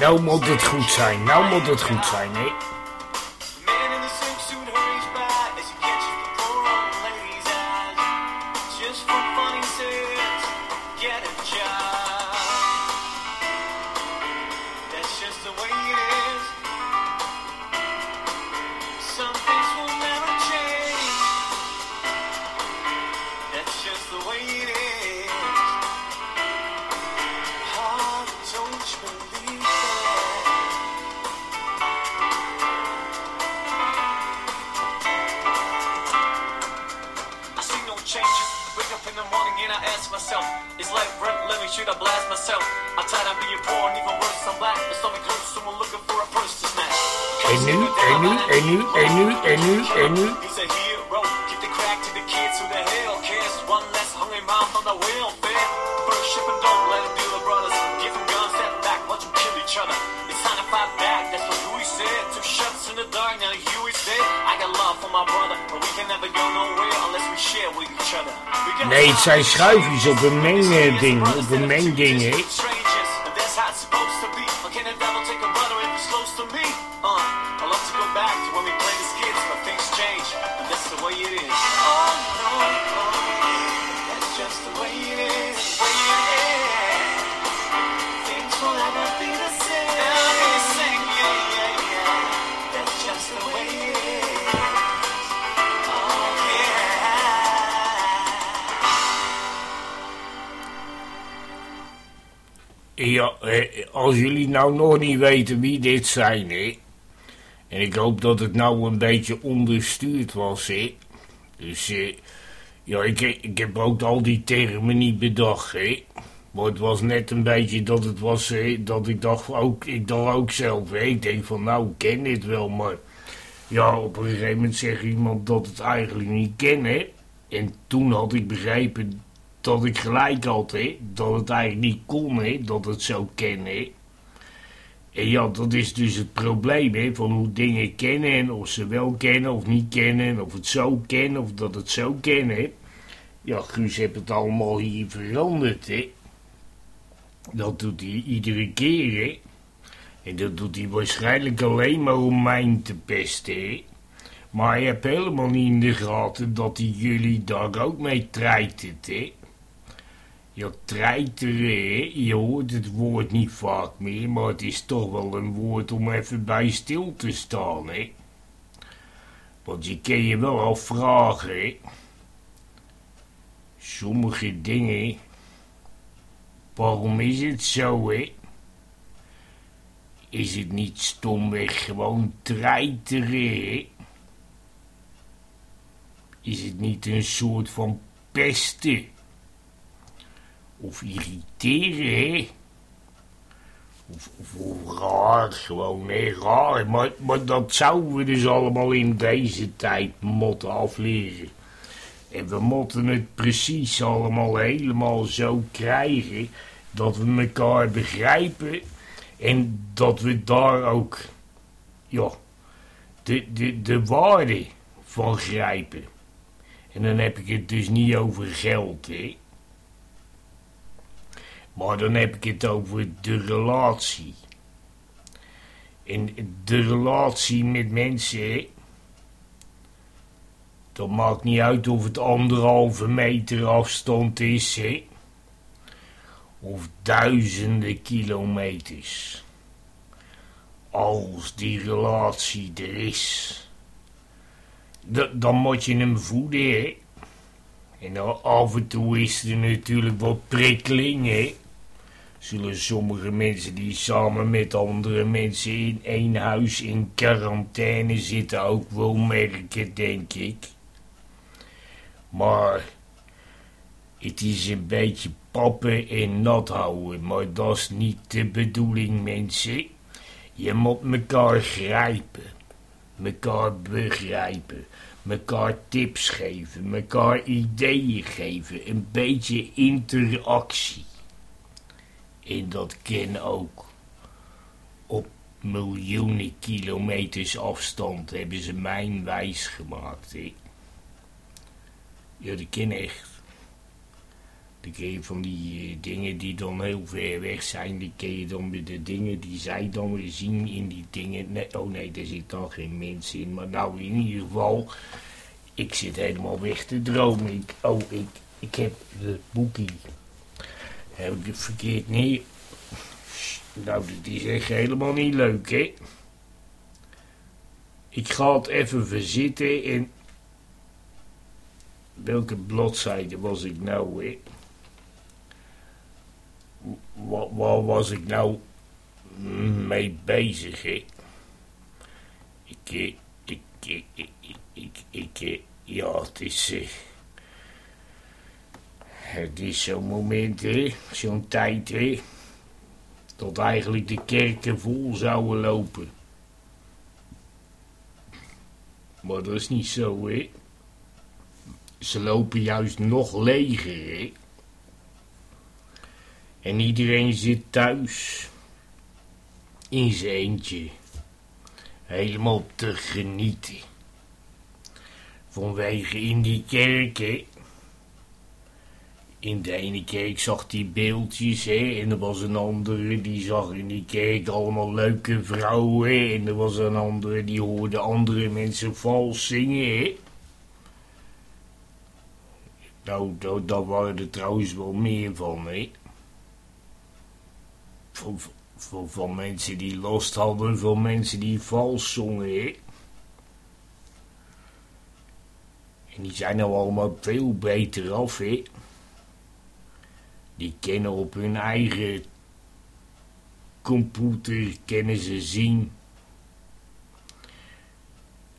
A: Nou moet het goed zijn, nou moet het goed zijn, hè. Zijn schuifjes op een mengding, op een mengding, nou nog niet weten wie dit zijn, hè. En ik hoop dat het nou een beetje onderstuurd was, hè. Dus, eh, ja, ik, ik heb ook al die termen niet bedacht, hè. Maar het was net een beetje dat het was, dat ik dacht ook, ik dacht ook zelf. Ik denk van, nou, ik ken dit wel, maar... Ja, op een gegeven moment zegt iemand dat het eigenlijk niet ken, hè. En toen had ik begrepen dat ik gelijk had, hè. Dat het eigenlijk niet kon, hè. Dat het zo ken, hè. En ja, dat is dus het probleem, hè. Van hoe dingen kennen en of ze wel kennen of niet kennen. En of het zo kennen of dat het zo kennen. Ja, Guus heeft het allemaal hier veranderd, hè. Dat doet hij iedere keer, hè. En dat doet hij waarschijnlijk alleen maar om mij te pesten, hè. Maar hij heeft helemaal niet in de gaten dat hij jullie daar ook mee treitert, hè. Ja, treiteren, je hoort het woord niet vaak meer, maar het is toch wel een woord om even bij stil te staan, hè? Want je kan je wel afvragen, hè? Sommige dingen, waarom is het zo, hè? Is het niet stomweg gewoon treiteren? Is het niet een soort van pesten? Of irriteren, hè? Of, of, raar, gewoon, hè, raar. Maar, maar dat zouden we dus allemaal in deze tijd moeten afleren. En we moeten het precies allemaal helemaal zo krijgen dat we elkaar begrijpen en dat we daar ook, ja, de, de, de waarde van grijpen. En dan heb ik het dus niet over geld, hè. Maar dan heb ik het over de relatie. En de relatie met mensen. Dat maakt niet uit of het anderhalve meter afstand is, hè. Of duizenden kilometers. Als die relatie er is. Dan moet je hem voeden, hè. En af en toe is er natuurlijk wat prikkeling, hè. Zullen sommige mensen die samen met andere mensen in één huis in quarantaine zitten ook wel merken, denk ik. Maar het is een beetje pappen en nat houden, maar dat is niet de bedoeling, mensen. Je moet elkaar grijpen, elkaar begrijpen, elkaar tips geven, elkaar ideeën geven, een beetje interactie. En dat kan ook. Op miljoenen kilometers afstand hebben ze mijn wijs gemaakt, hè. Ja, dat ken echt. Dan ken je van die eh, dingen die dan heel ver weg zijn. Die ken je dan met de dingen die zij dan weer zien in die dingen. Nee, oh nee, daar zit dan geen mens in. Maar nou, in ieder geval, ik zit helemaal weg te dromen. Ik, oh, ik, ik heb het boekie. Heb ik het verkeerd neer. Nou, dat is echt helemaal niet leuk, hè? Ik ga het even verzitten en... Welke bladzijde was ik nou, hè? Wa- Waar was ik nou mee bezig, hè? Ik, eh, ik, ik, ik, ik, ik, ik, eh, ja, het is... Het is zo'n moment, hè? Zo'n tijd, hè? Dat eigenlijk de kerken vol zouden lopen. Maar dat is niet zo, hè? Ze lopen juist nog leger, hè? En iedereen zit thuis. In zijn eentje. Helemaal te genieten. Vanwege in die kerk, hè? In de ene kerk zag hij beeldjes, hè, en er was een andere die zag in die kerk allemaal leuke vrouwen, en er was een andere die hoorde andere mensen vals zingen, hè. Nou, daar, daar waren er trouwens wel meer van, hè. Van, van, van mensen die last hadden, van mensen die vals zongen, hè. En die zijn nou allemaal veel beter af, hè. Die kennen op hun eigen computer kennen ze zien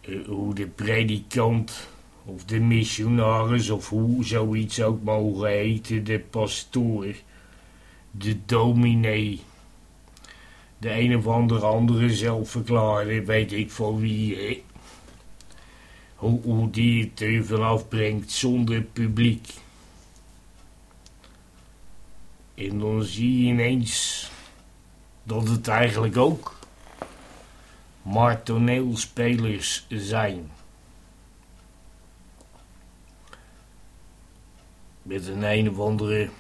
A: eh, hoe de predikant of de missionaris of hoe zoiets ook mogen heten, de pastoor, de dominee, de een of andere andere zelfverklaarde, weet ik van wie. Hoe, hoe die het er vanaf brengt zonder publiek. En dan zie je ineens dat het eigenlijk ook maar toneelspelers zijn. Met een een of andere,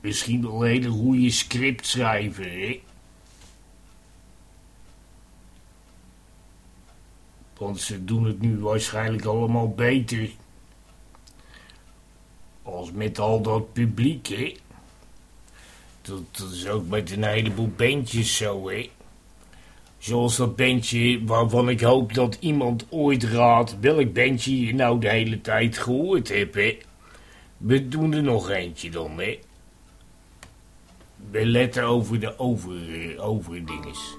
A: misschien wel een hele goede scriptschrijver, hè? Want ze doen het nu waarschijnlijk allemaal beter
C: als met al dat publiek, hè. Dat, is ook met een heleboel bandjes zo, hè. Zoals dat bandje waarvan ik hoop dat iemand ooit raadt welk bandje je nou de hele tijd gehoord hebt, hè. We doen er nog eentje dan, hè. We letten over de over, over dinges.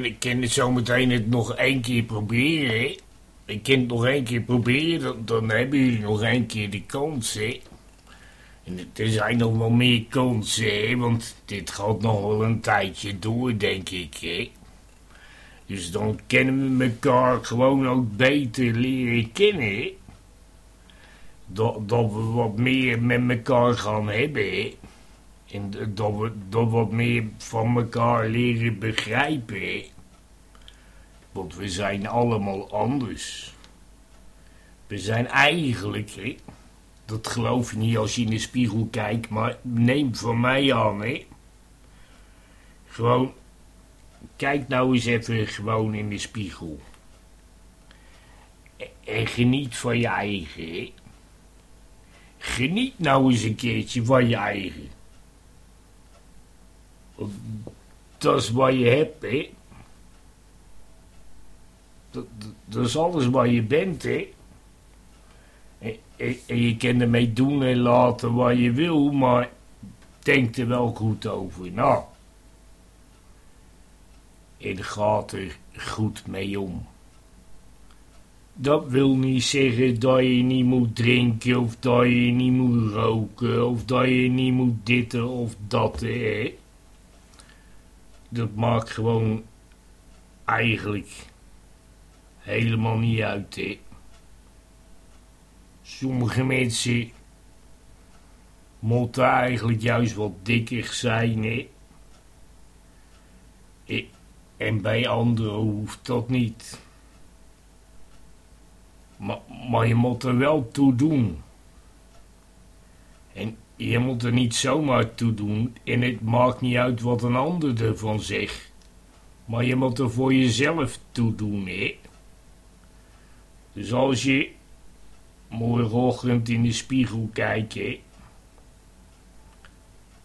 C: Ik kan het zometeen het nog één keer proberen. Ik kan het nog één keer proberen, dan, hebben jullie nog één keer de kans, hè. En er zijn nog wel meer kansen, want dit gaat nog wel een tijdje door, denk ik, hè. Dus dan kunnen we elkaar gewoon ook beter leren kennen. Dat, dat we wat meer met elkaar gaan hebben. En dat we, dat wat meer van elkaar leren begrijpen. Want we zijn allemaal anders. We zijn eigenlijk, hè, dat geloof je niet als je in de spiegel kijkt, maar neem van mij aan, hè. Gewoon, kijk nou eens even gewoon in de spiegel. En, en geniet van je eigen. Geniet nou eens een keertje van je eigen. Dat is wat je hebt, hè. Dat, is alles wat je bent, hè. En, en, en je kan ermee doen en laten wat je wil, maar denk er wel goed over. Nou, en gaat er goed mee om. Dat wil niet zeggen dat je niet moet drinken, of dat je niet moet roken, of dat je niet moet ditten of dat, hè.
A: Dat maakt gewoon eigenlijk helemaal niet uit, hè. Sommige mensen moeten eigenlijk juist wat dikker zijn, hè. Eh, En bij anderen hoeft dat niet. Maar, maar je moet er wel toe doen. En je moet er niet zomaar toe doen. En het maakt niet uit wat een ander ervan zegt. Maar je moet er voor jezelf toe doen, hè. Dus als je morgenochtend in de spiegel kijkt.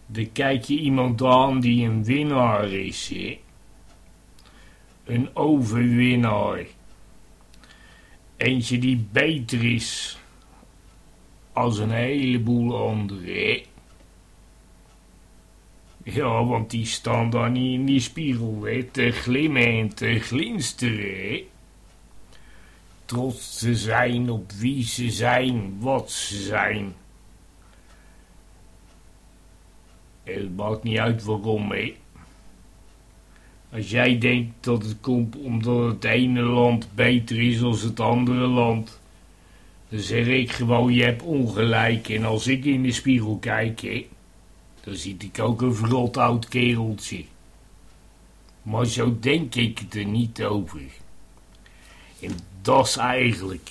A: Dan kijk je iemand aan die een winnaar is, hè. Een overwinnaar. Eentje die beter is als een heleboel anderen. Ja, want die staan daar niet in die spiegel hè, te glimmen en te glinsteren. Trots te zijn op wie ze zijn, wat ze zijn. Het maakt niet uit waarom, hè. Als jij denkt dat het komt omdat het ene land beter is dan het andere land, dan zeg ik gewoon, je hebt ongelijk. En als ik in de spiegel kijk, dan zie ik ook een verrot oud kereltje. Maar zo denk ik er niet over. En dat is eigenlijk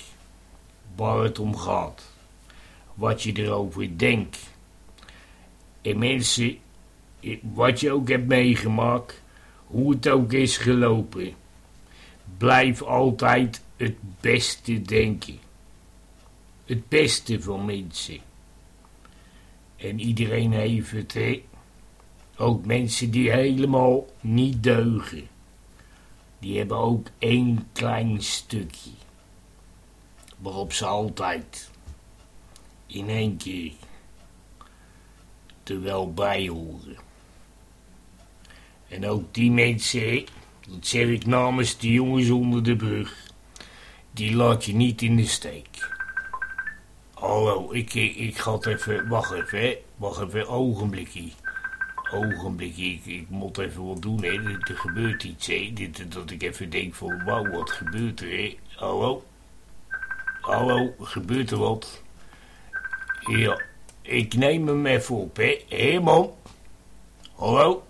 A: waar het om gaat. Wat je erover denkt. En mensen, wat je ook hebt meegemaakt, hoe het ook is gelopen, blijf altijd het beste denken. Het beste van mensen. En iedereen heeft het, hè. Ook mensen die helemaal niet deugen. Die hebben ook één klein stukje. Waarop ze altijd in één keer er wel bij horen. En ook die mensen, dat zeg ik namens de jongens onder de brug, die laat je niet in de steek. Hallo, ik, ik, ik ga het even, wacht even, hè. Wacht even, ogenblikje. Ogenblikje, ik, ik moet even wat doen, hè. Er, gebeurt iets, hè. Dit, dat ik even denk van, wauw, wat gebeurt er, hè. Hallo? Hallo, gebeurt er wat? Ja, ik neem hem even op, hè. Hé, man. Hallo?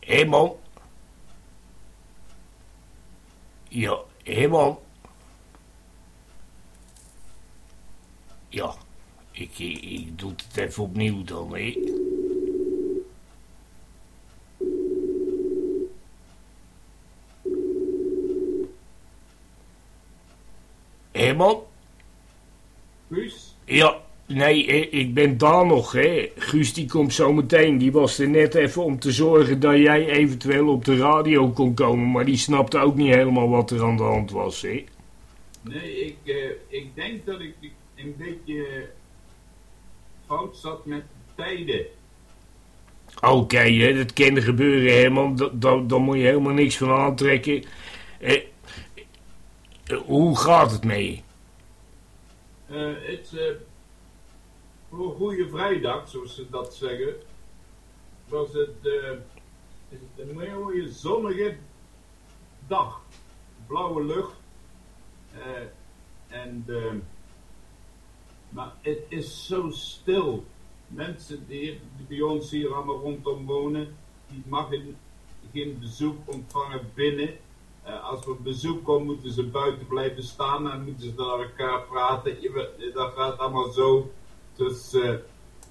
A: Hé, man. Ja, hé, man. Ja, ik, ik, ik doe het even opnieuw dan, hè. Hé, man.
F: Guus?
A: Ja, nee, ik ben daar nog, hè. Guus die komt zo meteen. Die was er net even om te zorgen dat jij eventueel op de radio kon komen. Maar die snapte ook niet helemaal wat er aan de hand was, hè.
F: Nee, ik, eh, ik denk dat ik een beetje fout zat met tijden.
A: Oké, hè, dat kan gebeuren, hè, man. Da- da- Daar moet je helemaal niks van aantrekken. Eh, eh, hoe gaat het mee?
F: Eh, het eh, voor Goede Vrijdag, zoals ze dat zeggen, was het, eh, is het een mooie zonnige dag. Blauwe lucht. en, eh, maar het is zo stil. Mensen die, bij ons hier allemaal rondom wonen, die mag geen bezoek ontvangen binnen. Eh, als er bezoek komt, moeten ze buiten blijven staan en moeten ze naar elkaar praten. Je weet, Dat gaat allemaal zo. Dus eh,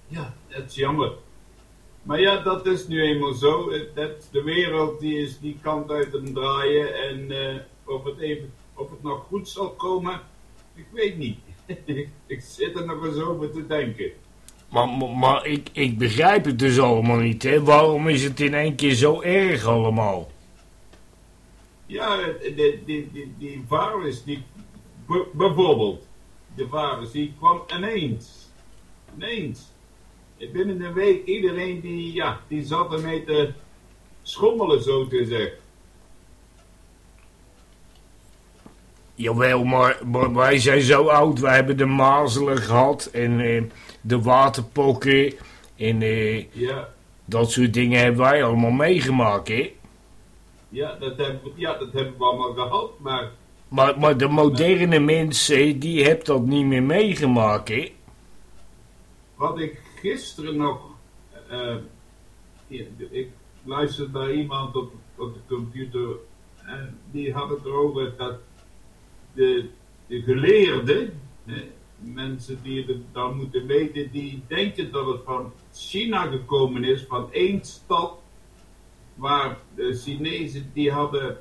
F: ja, het is jammer. Maar ja, dat is nu eenmaal zo. Het- de wereld die is die kant uit aan draaien. En eh, of, het even, of het nog goed zal komen, ik weet niet. ik zit er nog eens over te denken.
A: Maar, maar, maar ik, ik begrijp het dus allemaal niet, hè. Waarom is het in één keer zo erg allemaal?
F: Ja, die, die, die, die virus, die, bijvoorbeeld, de virus, die kwam ineens. Ineens. Binnen een week, iedereen die, ja, die zat ermee te schommelen, zo te zeggen.
A: Jawel, maar, maar wij zijn zo oud. Wij hebben de mazelen gehad en eh, de waterpokken. En eh,
F: Ja,
A: Dat soort dingen hebben wij allemaal meegemaakt, hè?
F: Ja, dat hebben, we- ja, dat hebben we allemaal gehad, maar
A: Maar, maar de moderne mensen, die hebben dat niet meer meegemaakt, hè?
F: wat ik gisteren nog. eh, ik luisterde naar iemand op, op de computer en die had het erover dat de, de geleerden, mensen die het dan moeten weten, die denken dat het van China gekomen is, van één stad, waar de Chinezen die hadden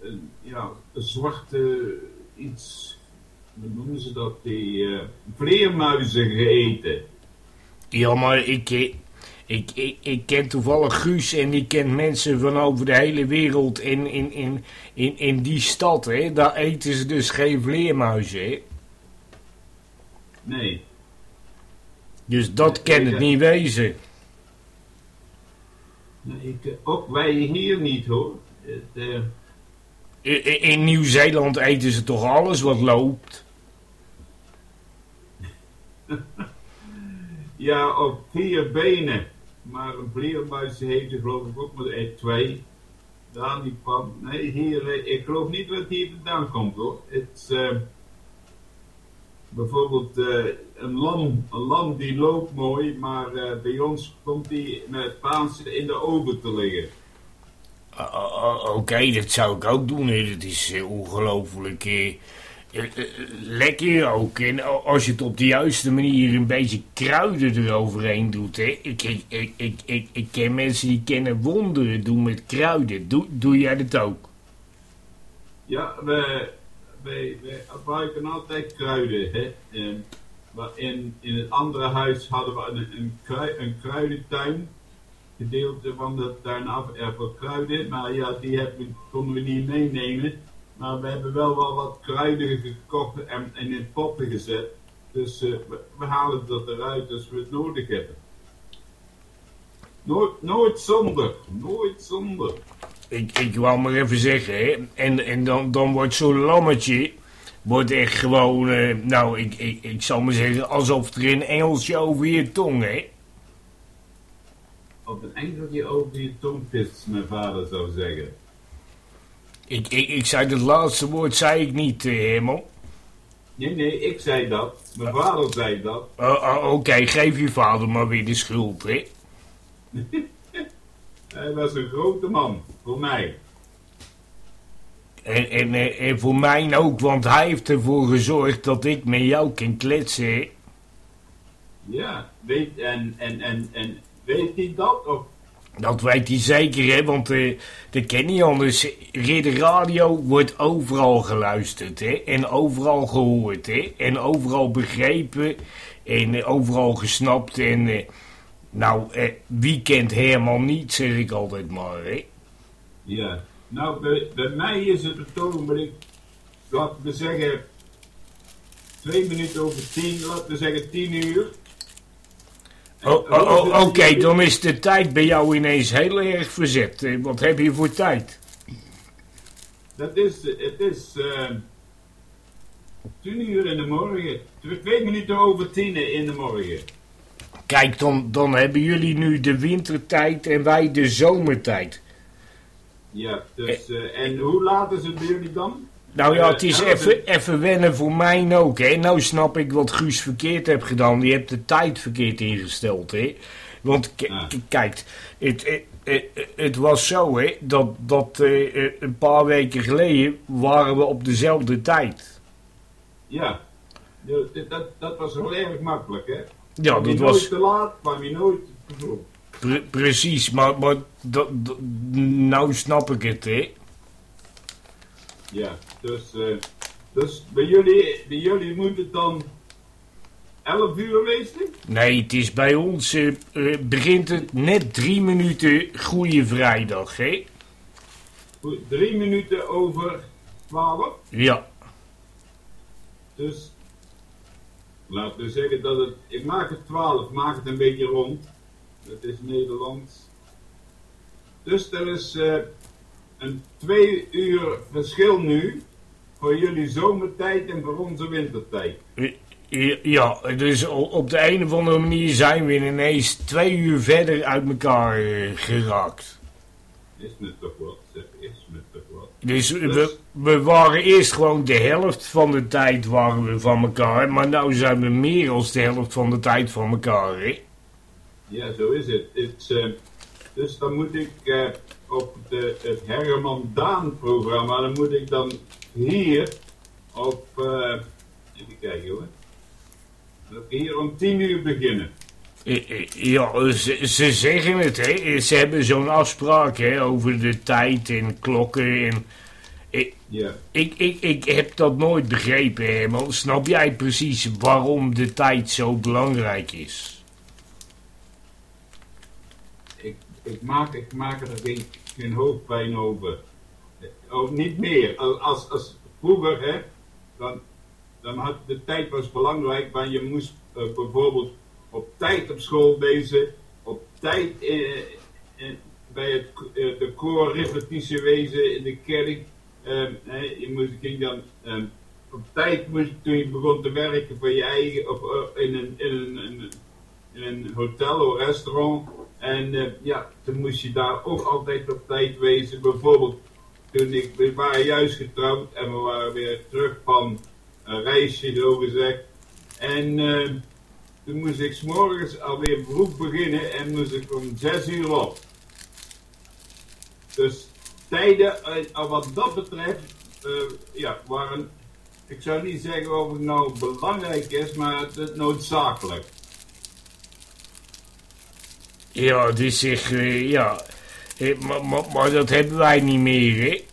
F: een, ja, zwarte iets, hoe noemen ze dat, die eh, vleermuizen gegeten.
A: Ja, maar ik, eh, ik, ik, ik ken toevallig Guus en die kent mensen van over de hele wereld in, in, in, in, in die stad, hè? Daar eten ze dus geen vleermuizen, hè?
F: Nee.
A: Dus dat kan het niet wezen.
F: nee ik, eh, ook wij hier niet hoor. Het, eh,
A: I- i- In Nieuw-Zeeland eten ze toch alles wat loopt?
F: ja, op vier benen. Maar een heeft er geloof ik ook maar eh, twee. Daar niet van. Nee, hier, eh, ik geloof niet dat het hier vandaan komt hoor. Het eh, bijvoorbeeld eh, een lam. Een lam die loopt mooi, maar bij ons komt die met paansen in de oven te liggen.
A: Oké, dat zou ik ook doen. Hè. Dat is ongelooflijk lekker ook. En als je het op de juiste manier een beetje kruiden eroverheen doet. Hè. Ik, ik, ik, ik, ik, ken mensen die kennen wonderen doen met kruiden. Doe, doe jij dat ook?
F: Ja, we, wij, wij gebruiken altijd kruiden. Hè? En, maar in, in het andere huis hadden we een, een, krui- een kruidentuin. Gedeelte van de tuin af er voor kruiden. Maar ja, die hebben, konden we niet meenemen. Maar we hebben wel wel wat kruiden gekocht en, en in potten gezet. Dus eh, we, we halen dat eruit als we het nodig hebben. Nooit, nooit zonder. Nooit zonder.
A: Ik, ik wou maar even zeggen. Hè. En, en dan, dan wordt zo'n lammetje... Wordt echt gewoon... eh, nou, ik, ik, ik zal maar zeggen... Alsof er een Engelsje over je tong, hè.
F: Op een enkeltje over je tong pist, mijn vader zou zeggen.
A: Ik, ik, ik zei het laatste woord, zei ik niet, eh, Herman.
F: Nee, nee, ik zei dat. Mijn vader zei dat.
A: Oh, oh, Oké, geef je vader maar weer de schuld, hè.
F: Hij was een grote man, voor mij.
A: En, en, eh, en voor mij ook, want hij heeft ervoor gezorgd dat ik met jou kan kletsen, hè.
F: Ja, weet, en, en, en, en weet hij dat? Of,
A: Dat weet hij zeker, hè, want eh dat ken niet anders. Ridder Radio wordt overal geluisterd, hè. En overal gehoord, hè. En overal begrepen en eh, overal gesnapt. En, eh, nou, wie kent Herman niet, zeg ik altijd maar, hè.
F: ja. Nou, bij, mij is het het ogenblik, laten we zeggen, twee minuten over tien, laten we zeggen tien uur.
A: Oh, oh, oh, Oké, dan is de tijd bij jou ineens heel erg verzet. Eh, Wat heb je voor tijd?
F: Dat is, het is eh, tien uur in de morgen. Twee, twee minuten over tien in de morgen.
A: Kijk, dan, dan hebben jullie nu de wintertijd en wij de zomertijd.
F: Ja, dus, eh, en hoe laat is het bij jullie dan?
A: Nou ja,
F: Eh,
A: het is even, even wennen voor mij ook, hè. Nou snap ik wat Guus verkeerd heeft gedaan. Die heeft de tijd verkeerd ingesteld, hè. Want kijk, het, het, het, het was zo, hè, dat, dat eh, eh, een paar weken geleden waren we op dezelfde tijd.
F: Ja, dat, dat, was wel erg makkelijk, hè?
A: Ja, dat
F: nooit
A: was
F: te laat, kwam je nooit te vroeg.
A: pre- precies, maar, maar dat, dat- nou snap ik het, hè.
F: Ja, dus, eh, dus bij, jullie, bij jullie moet het dan 11 uur wezen?
A: Nee, het is bij ons, eh, begint het net drie minuten Goeie Vrijdag, hè?
F: Goed, Drie minuten over 12.
A: Ja,
F: Dus laten we zeggen dat het. Ik maak het 12, maak het een beetje rond. Dat is Nederlands. Dus er is eh, een twee uur verschil nu. Voor jullie zomertijd en voor onze wintertijd.
A: Ja, dus op de een of andere manier zijn we ineens twee uur verder uit elkaar eh, geraakt.
F: Is me toch wat, zeg, is me toch wat.
A: Dus we, we waren eerst gewoon de helft van de tijd waren we van elkaar, maar nu zijn we meer dan de helft van de tijd van elkaar, hè?
F: Ja, zo is het. het eh, dus dan moet ik eh, op de, het Herman Daan programma, dan moet ik dan hier op, eh, even kijken hoor, moet ik hier om tien uur beginnen.
A: Ja, ze, ze zeggen het, hè? Ze hebben zo'n afspraak, hè, over de tijd en klokken en...
F: Ja,
A: Ik, ik, ik heb dat nooit begrepen, Herman. Snap jij precies waarom de tijd zo belangrijk is?
F: ik, ik, maak, ik maak er geen, geen hoofdpijn over. Oh, niet meer. Als, als, vroeger, hè, dan, dan had de tijd was belangrijk, maar je moest eh, bijvoorbeeld op tijd op school wezen, op tijd eh, eh, bij het, de koorrepetitie wezen in de kerk. Ehm, je moest, ging dan ehm, op tijd moest, toen je begon te werken voor je eigen, of in, een, in, een, in, een, in een hotel of restaurant. En ja, toen moest je daar ook altijd op tijd wezen. Bijvoorbeeld, toen ik, we waren juist getrouwd en we waren weer terug van een reisje, zo gezegd. En eh, toen moest ik s'morgens alweer vroeg beginnen en moest ik om zes uur op. Dus tijden, eh, wat dat betreft, eh, ja, waren, ik zou niet zeggen of het nou belangrijk is, maar het is noodzakelijk.
A: Ja, dus eh, ja. Maar, maar, maar dat hebben wij niet meer, hè?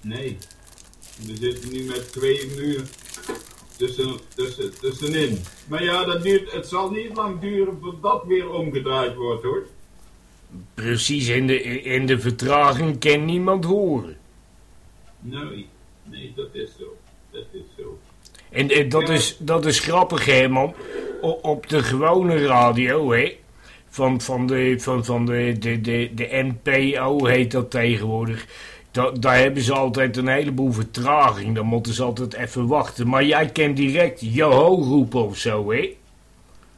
F: Nee. We zitten nu met twee uur tussen, tussen, tussenin. Maar ja, dat duurt, het zal niet lang duren voordat dat weer omgedraaid wordt hoor.
A: Precies, en de, en de vertraging kan niemand horen.
F: Nee, nee, dat is zo. Dat is zo.
A: En, eh, dat,
F: Ja.
A: is, dat is grappig, Herman. O- op de gewone radio, hè? Van, van, de, van, van de, de, de, de NPO heet dat tegenwoordig. Da, daar hebben ze altijd een heleboel vertraging. Dan moeten ze altijd even wachten. Maar jij kan direct Joho roepen of zo, hè?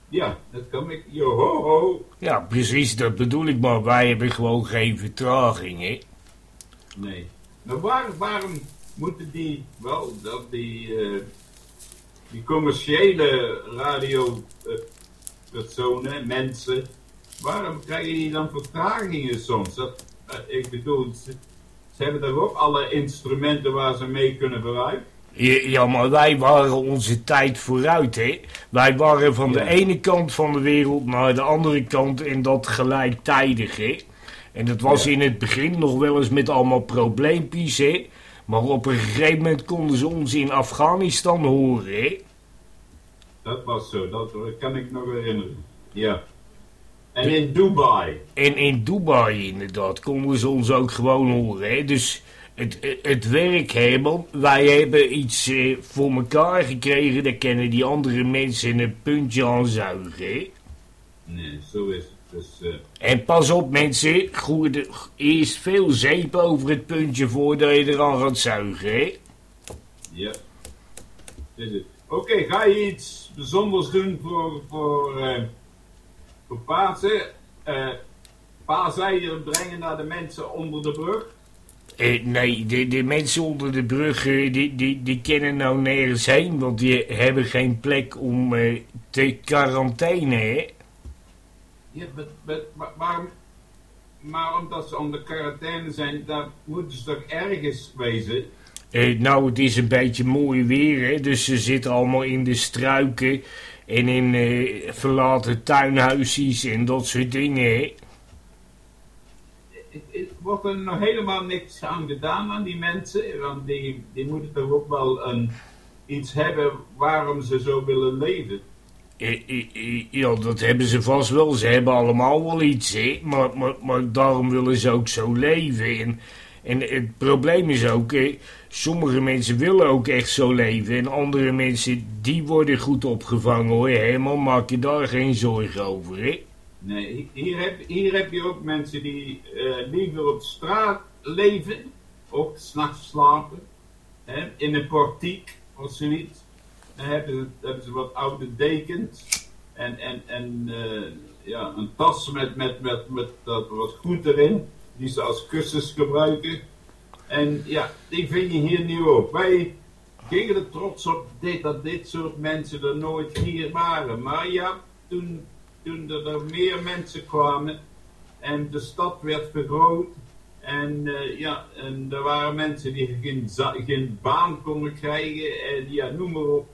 F: Ja, dat kan ik. Joho, ho.
A: Ja, precies, dat bedoel ik maar. Wij hebben gewoon geen vertraging, hè?
F: Nee. Maar waar, waarom moeten die, wel, dat die, eh, die commerciële radiopersonen, mensen, waarom krijgen die dan vertragingen soms? Dat, eh, ik bedoel, ze, ze hebben toch ook alle instrumenten waar ze mee kunnen vooruit?
A: Ja, maar wij waren onze tijd vooruit, hè? Wij waren van de ene kant van de wereld naar de andere kant en dat gelijktijdig, hè? En dat was
F: Ja.
A: in het begin nog wel eens met allemaal probleempjes, hè? Maar op een gegeven moment konden ze ons in Afghanistan horen, hè?
F: Dat was zo, dat kan ik nog herinneren. Ja. En in Dubai.
A: En in Dubai inderdaad konden ze ons ook gewoon horen, hè? Dus het, het, werk, wij hebben iets eh, voor elkaar gekregen, daar kennen die andere mensen een puntje aan zuigen, hè?
F: Nee, zo is het. Dus, eh,
A: En pas op mensen, gooi er eerst veel zeep over het puntje voordat je eraan gaat zuigen, hè?
F: Ja. Oké, ga je iets bijzonders doen voor, voor, eh voor Pasen? Eh paaseieren brengen naar de mensen onder de brug?
A: Eh, nee, de, de mensen onder de brug, eh, die, die, die kennen nou nergens heen, want die hebben geen plek om eh, te quarantaine, hè?
F: Ja, maar, maar, maar, maar omdat ze onder quarantaine zijn, daar moeten ze toch ergens wezen?
A: Nou, het is een beetje mooi weer, hè? Dus ze zitten allemaal in de struiken en in eh, verlaten tuinhuisjes en dat soort dingen?
F: Het- het Wordt er nog helemaal niks aan gedaan aan die mensen? Want die, die moeten toch ook wel een, iets hebben waarom ze zo willen leven?
A: Eh, eh, eh, Ja, dat hebben ze vast wel. Ze hebben allemaal wel iets, hè. Maar, maar, maar daarom willen ze ook zo leven. En, en het probleem is ook, sommige mensen willen ook echt zo leven. En andere mensen, die worden goed opgevangen, hoor. Herman, maak je daar geen zorgen over, hè.
F: Nee, hier heb, hier heb je ook mensen die eh, liever op straat leven, ook s'nachts slapen, hè, in een portiek of zoiets. Dan hebben ze, hebben ze wat oude dekens en, en, en eh, ja, een tas met, met, met, met dat wat goed erin, die ze als kussens gebruiken. En ja, die vind je hier nu ook. Wij gingen er trots op dat dit soort mensen er nooit hier waren. Maar ja, toen, toen er, er meer mensen kwamen en de stad werd vergroot. En eh, ja, en er waren mensen die geen, geen baan konden krijgen. En ja, noem maar op.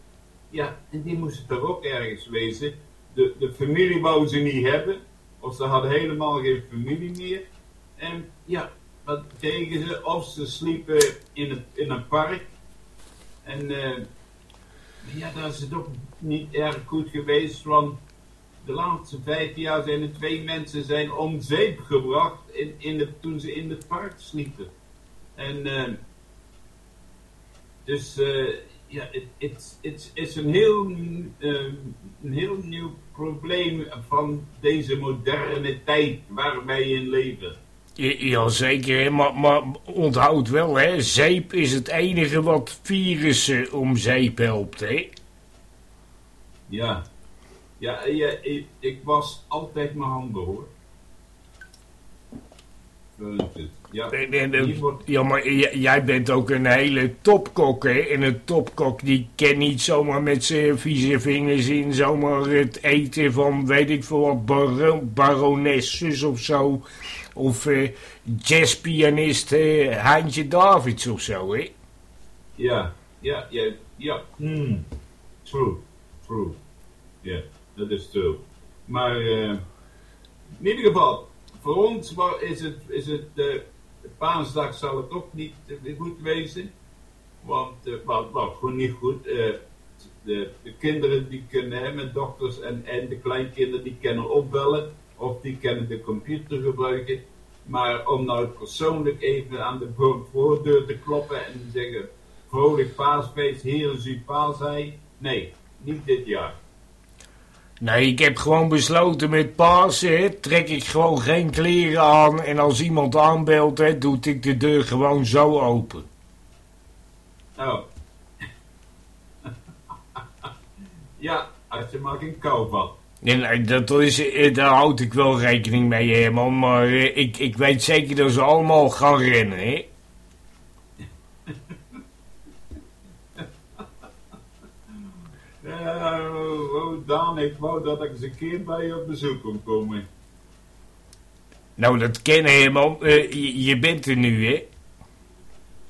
F: Ja, en die moesten toch ook ergens wezen. De, de familie wou ze niet hebben. Of ze hadden helemaal geen familie meer. En ja, wat kregen ze? Of ze sliepen in, het, in een park. En eh, ja, dat is het ook niet erg goed geweest. Want de laatste vijf jaar zijn er twee mensen zijn om zeep gebracht in, in het, toen ze in het park sliepen. En eh, dus eh, ja, het het is een heel, een heel nieuw probleem van deze moderne tijd waar wij in leven.
A: Ja, Jazeker, maar, maar onthoud wel, hè, zeep is het enige wat virussen om zeep helpt, hè.
F: Ja, ja, ik, ik was altijd mijn handen hoor. Ja,
A: ja, maar jij bent ook een hele topkok, hè. En een topkok die kan niet zomaar met zijn vieze vingers in zomaar het eten van, weet ik veel wat, baro baronesses of zo. Of eh, jazzpianist Haantje Davids of zo, hè.
F: Ja, ja, ja, ja. Hmm. True, true. Ja, dat is true. Maar eh, in ieder geval, voor ons is het, is het eh, paasdag zal het ook niet eh, goed wezen. Want, wel, gewoon niet goed. De, de kinderen die kunnen, hè, mijn dochters en, en de kleinkinderen, die kunnen opbellen. Of die kunnen de computer gebruiken. Maar om nou persoonlijk even aan de vo- voordeur te kloppen en te zeggen... Vrolijk paasfeest, hier is uw paasei. Nee, niet dit jaar.
A: Nee, ik heb gewoon besloten met Pasen, hè, trek ik gewoon geen kleren aan. En als iemand aanbelt, hè, doe ik de deur gewoon zo open.
F: Nou. ja, als je maar geen kou valt.
A: En eh, dat is, eh, daar houd ik wel rekening mee, Herman. Maar eh, ik, ik weet zeker dat ze allemaal gaan rennen, hè.
F: Ja, oh, oh, Daan, ik wou dat ik eens een keer bij je op bezoek kon komen.
A: Nou, dat kennen, Herman. Eh, je, je bent er nu, hè.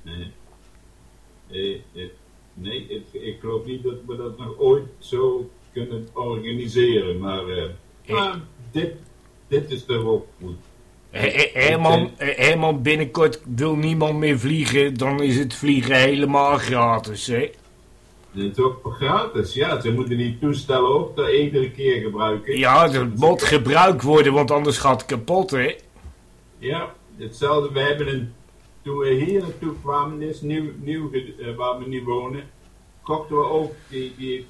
F: Nee. Nee, eh, nee ik, ik geloof niet dat we dat nog ooit zo kunnen organiseren. Maar, eh, maar dit, dit is.
A: Eh, eh, Herman, Herman, binnenkort wil niemand meer vliegen. Dan is het vliegen helemaal gratis, hè.
F: Het is ook gratis, ja. Ze moeten die toestellen ook dat iedere keer gebruiken.
A: Ja, dat moet gebruikt worden, want anders gaat het kapot, hè.
F: Ja, hetzelfde. We hebben een, toen we hier naartoe kwamen, dit is nieuw, nieuw eh, waar we nu wonen, kochten we ook die, die,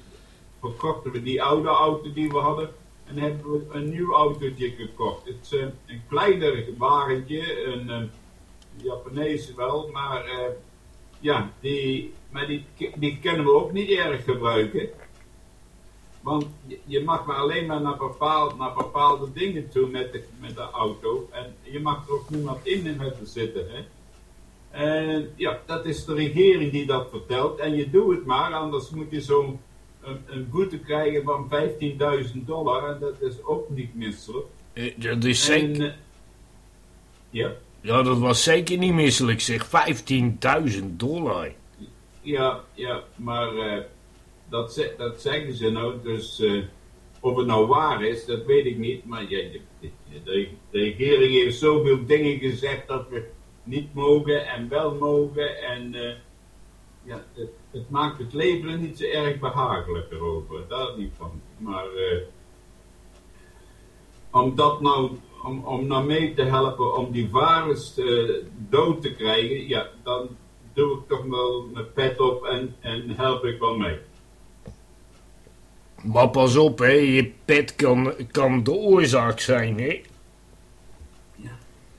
F: verkochten we die oude auto die we hadden en hebben we een nieuw autootje gekocht. Het is een, een kleiner wagentje, een, een Japanees wel, maar eh, ja, die, maar die, die kunnen we ook niet erg gebruiken. Want je- je mag maar alleen maar naar, bepaald, naar bepaalde dingen toe met de, met de auto. En je mag er ook niemand in hebben zitten. Hè? En ja, dat is de regering die dat vertelt. En je doet het maar, anders moet je zo'n een, een boete krijgen van 15.000 dollar. En dat is ook niet misselijk.
A: Eh, dat is zeker...
F: eh, ja,
A: Ja, dat was zeker niet misselijk, zeg. 15.000 dollar.
F: ja, ja, maar eh, dat, ze- dat zeggen ze nou. Dus of het nou waar is, dat weet ik niet. Maar ja, de, de, de regering heeft zoveel dingen gezegd dat we niet mogen en wel mogen. En ja, het, het maakt het er niet zo erg behagelijker over. Daar niet van. Maar eh, om dat nou, om, om nou mee te helpen om die virus eh, dood te krijgen, ja, dan doe ik toch wel mijn pet op en, en help ik wel mee.
A: Maar pas op, hè. Je pet kan, kan de oorzaak zijn, hè.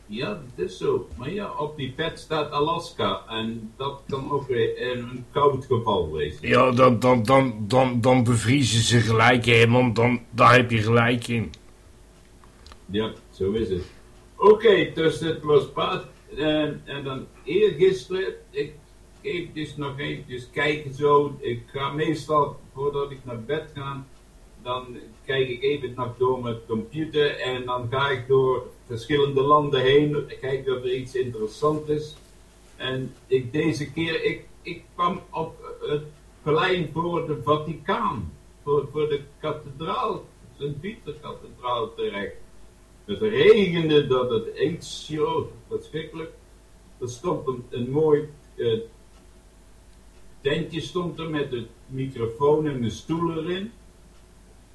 F: Ja, dat is zo. Maar ja, op die pet staat Alaska. En dat kan ook weer een, koud geval wezen.
A: Ja, dan, dan, dan, dan, dan bevriezen ze gelijk, hè, man. Dan, daar heb je gelijk in.
F: Ja, zo is het. Oké, dus het was paard. En, en dan eergisteren, ik keek dus nog eventjes kijken zo. Ik ga meestal, voordat ik naar bed ga, dan kijk ik even nog door mijn computer. En dan ga ik door verschillende landen heen. Kijk of er iets interessants is. En ik, deze keer, ik, ik kwam op het plein voor de Vaticaan. Voor, voor de kathedraal, Sint-Pieter-kathedraal terecht. Het regende dat het eens, joh, verschrikkelijk. Er stond een, een mooi eh, tentje stond er met een microfoon en een stoel erin.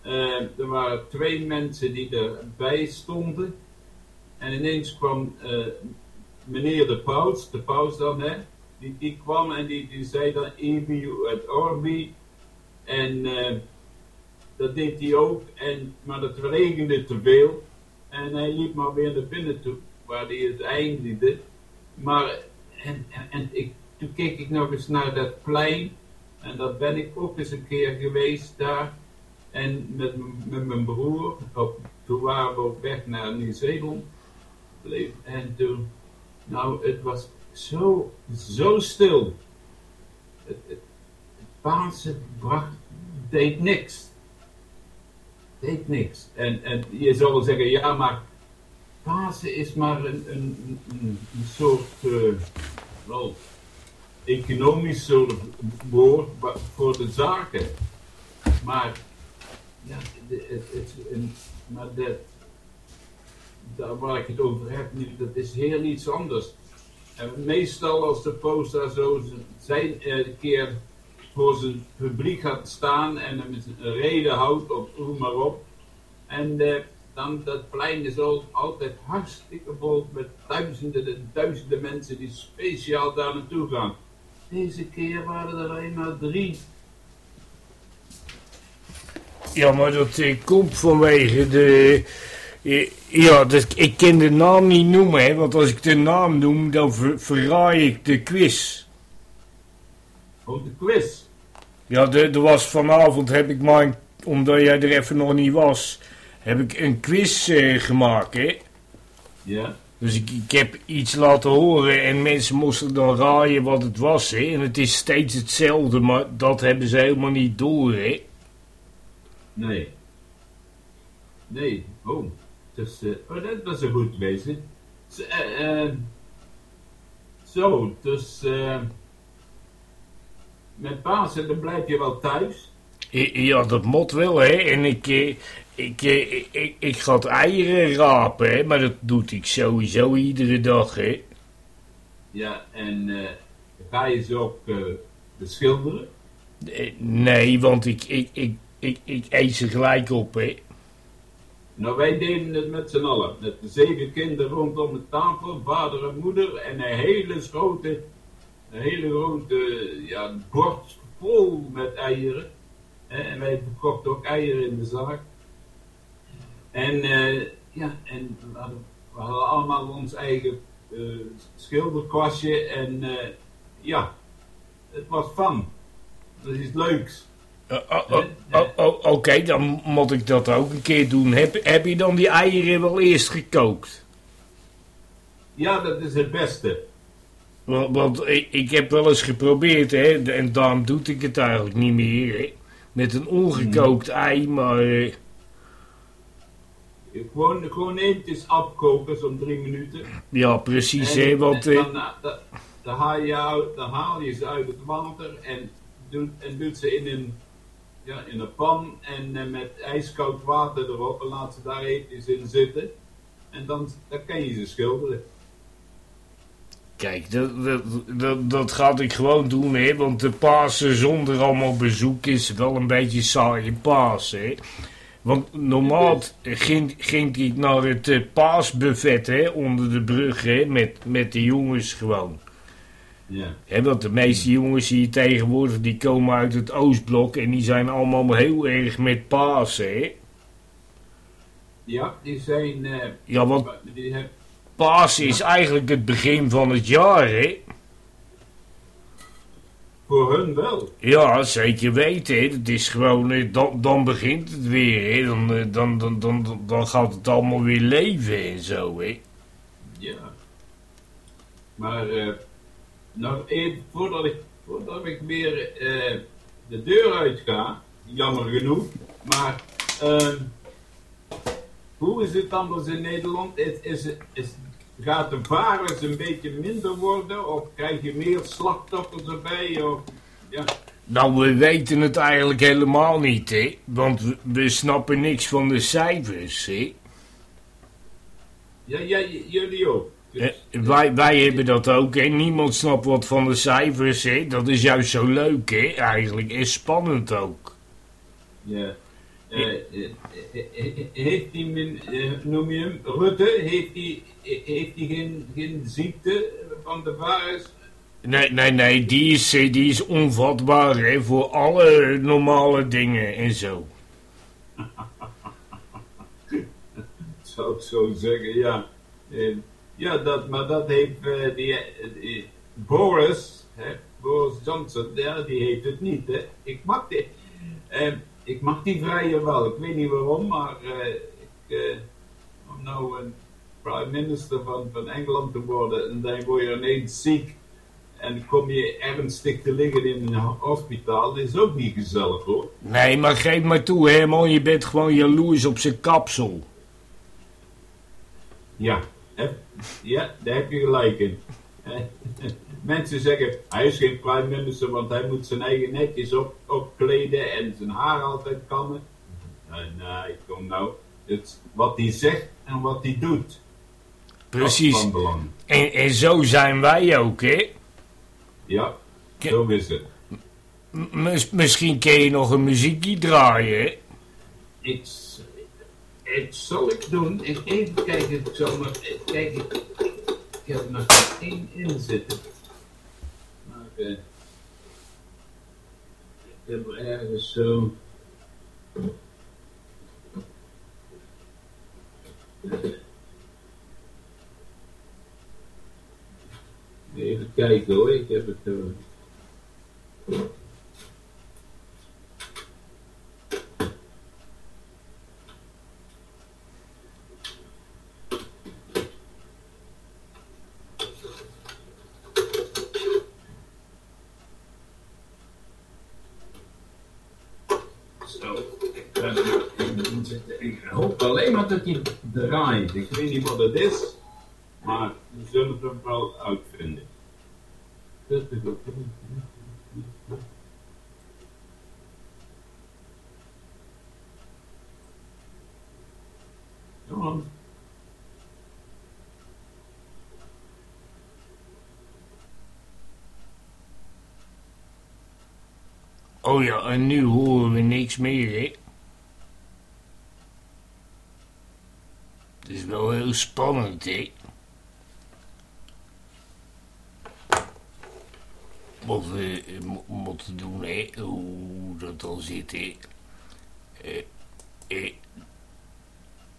F: Eh, er waren twee mensen die erbij stonden. En ineens kwam eh, meneer de paus, de paus dan, hè, die, die kwam en die, die zei dan Ibi et Orbi. En eh, dat deed hij ook, en, maar het regende te veel. En hij liep maar weer naar binnen toe, waar hij het eindigde. Maar, en, en, en ik, toen keek ik nog eens naar dat plein. En dat ben ik ook eens een keer geweest daar. En met, met mijn broer, op, toen waren we op weg naar Nieuw-Zeeland. En toen, nou, het was zo, zo stil. Het, het, bracht, deed niks. Deed niks. En, en je zou wel zeggen, ja, maar Pasen is maar een, een, een, soort, eh, wel, economisch soort woord voor de zaken. Maar, ja, het, maar dat, daar waar ik het over heb nu, dat is heel iets anders. En meestal als de post daar zo zijn eh, keer voor zijn publiek gaat staan en hem een reden houdt of noem maar op. En eh, dan dat plein is al, altijd hartstikke vol met duizenden en duizenden mensen die speciaal daar naartoe gaan. Deze keer waren er alleen maar drie.
A: Ja, maar dat eh, komt vanwege de... eh, ja, dat, ik kan de naam niet noemen, hè. Want als ik de naam noem, dan ver, verraai ik de quiz.
F: Oh, de quiz.
A: Ja, de, er was vanavond, heb ik maar... Omdat jij er even nog niet was... Heb ik een quiz eh, gemaakt, hè.
F: Ja.
A: Dus ik, ik heb iets laten horen en mensen moesten dan raaien wat het was, hè. En het is steeds hetzelfde, maar dat hebben ze helemaal niet door, hè.
F: Nee. Nee. Oh. Dus, eh, oh, dat was een goed wezen. Z- eh, eh, zo, dus... eh, met Pasen, dan blijf je wel thuis.
A: Ja, dat moet wel, hè. En ik, eh, ik, ik, ik, ik ga het eieren rapen, hè. Maar dat doet ik sowieso iedere dag, hè.
F: Ja, en eh, ga je ze ook beschilderen?
A: Nee, want ik, ik, ik, ik, ik eet ze gelijk op, hè.
F: Nou, wij deden het met z'n allen. Met de zeven kinderen rondom de tafel, vader en moeder en een hele grote, een hele grote ja, bord vol met eieren. En wij verkochten ook eieren in de zaak. En eh, ja, en we hadden, allemaal ons eigen eh, schilderkwastje en eh, ja, het was fun. Dat is iets leuks.
A: Oh, oh, Oké, dan moet ik dat ook een keer doen. Heb, heb je dan die eieren wel eerst gekookt?
F: Ja, dat is het beste.
A: Want, want ik, ik heb wel eens geprobeerd, hè, en daarom doe ik het eigenlijk niet meer, hè. Met een ongekookt ei, maar... eh,
F: Gewoon, gewoon eventjes afkoken, zo'n drie minuten.
A: ja, precies, hè, want...
F: en dan, dan, dan, haal je, dan haal je ze uit het water en doet, en doet ze in een, ja, in een pan en eh, met ijskoud water erop en laat ze daar eventjes in zitten. En dan, dan kan je ze schilderen.
A: Kijk, dat, dat, dat, dat ga ik gewoon doen, hè. Want de Pasen zonder allemaal bezoek is wel een beetje saaie Pasen, hè. Want normaal ging, ging ik naar het eh, paasbuffet, hè, onder de brug, hè, met, met de jongens gewoon.
F: Ja.
A: Want de meeste jongens hier tegenwoordig, die komen uit het Oostblok en die zijn allemaal heel erg met Pasen, hè.
F: Ja, die zijn... eh,
A: Ja, want
F: die
A: is eigenlijk het begin van het jaar, hè?
F: Voor hun wel.
A: Ja, zeker weten. Hè. Het is gewoon, eh, dan, dan begint het weer. Hè. Dan, eh, dan, dan, dan, dan gaat het allemaal weer leven en zo. Hè.
F: Ja. Maar eh, nog even voordat ik, voordat ik weer eh, de deur uit ga, jammer genoeg, maar ehm, hoe is het anders in Nederland? Is, is, is, gaat de varens een beetje minder worden of krijg je meer slachtoffers erbij? Of, ja.
A: Nou, we weten het eigenlijk helemaal niet, hè. Want we, we snappen niks van de cijfers, hè.
F: Ja, ja, jullie ook.
A: Eh, wij, wij hebben dat ook, hè. Niemand snapt wat van de cijfers, hè. Dat is juist zo leuk, hè, eigenlijk. En spannend ook.
F: Ja. Eh, eh, heeft die, min- noem je hem, Rutte, heeft die, heeft die geen, geen ziekte van de virus?
A: Nee, nee, nee, die is, die is onvatbaar, hè. Voor alle normale dingen en zo.
F: Zou ik zo zeggen, ja. Ja, dat, maar dat heeft eh, die, eh, die Boris, hè, Boris Johnson, ja, die heeft het niet, hè. Ik mag die, eh, ik mag die vrijer wel, ik weet niet waarom, maar ik, om nou een prime minister van, van Engeland te worden en dan word je ineens ziek en kom je ernstig te liggen in een hospitaal, dat is ook niet gezellig hoor.
A: Nee, maar geef maar toe, Herman. Je bent gewoon jaloers op zijn kapsel.
F: Ja? Ja, daar heb je gelijk in. Mensen zeggen, hij is geen prime minister, want hij moet zijn eigen netjes op, opkleden en zijn haar altijd kammen. Nee, nee, kom nou. Het, wat hij zegt en wat hij doet.
A: Precies. En, en zo zijn wij ook, hè?
F: Ja, zo is het.
A: M- misschien kun je nog een muziekje draaien, hè?
F: Ik, s- ik zal ik doen. Ik, even kijken, ik zal even kijken. Ik heb er nog één in zitten. Maar eh, ik heb er ergens zo. Even kijken hoor, ik heb het er. Zo, ik ben er in zitten. Ik hoop alleen maar dat hij draait. Ik weet niet wat het is, maar we zullen het wel uitvinden. Come on.
A: Oh ja, en nu horen we niks meer, hè? Is wel heel spannend, hè? Wat we eh, mo- moeten doen, hè? Hoe dat dan zit, hè? Eh, eh,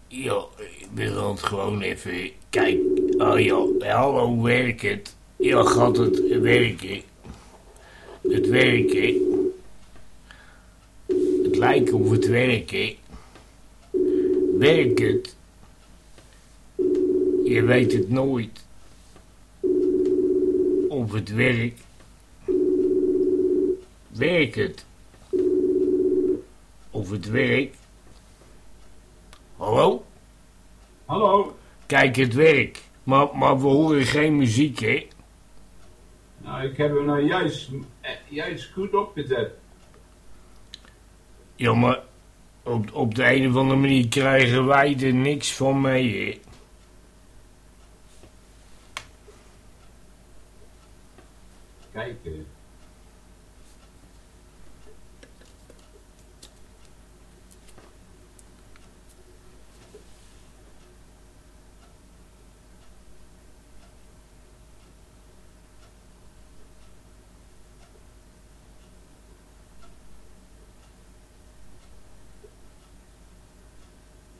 A: ja, we gaan het gewoon even... Kijk, oh ja, hallo, werkt het? Ja, gaat het werken? Het werken? Het lijkt of het werkt, Werkt het? Je weet het nooit. Of het werkt. Werkt het? Of het werkt? Hallo?
F: Hallo.
A: Kijk, het werkt. Maar, maar we horen geen muziek, hè?
F: Nou, ik heb hem nou juist, eh, juist goed opgezet.
A: Ja, maar op, op de een of andere manier krijgen wij er niks van mee, hè?
F: Kijk. eh.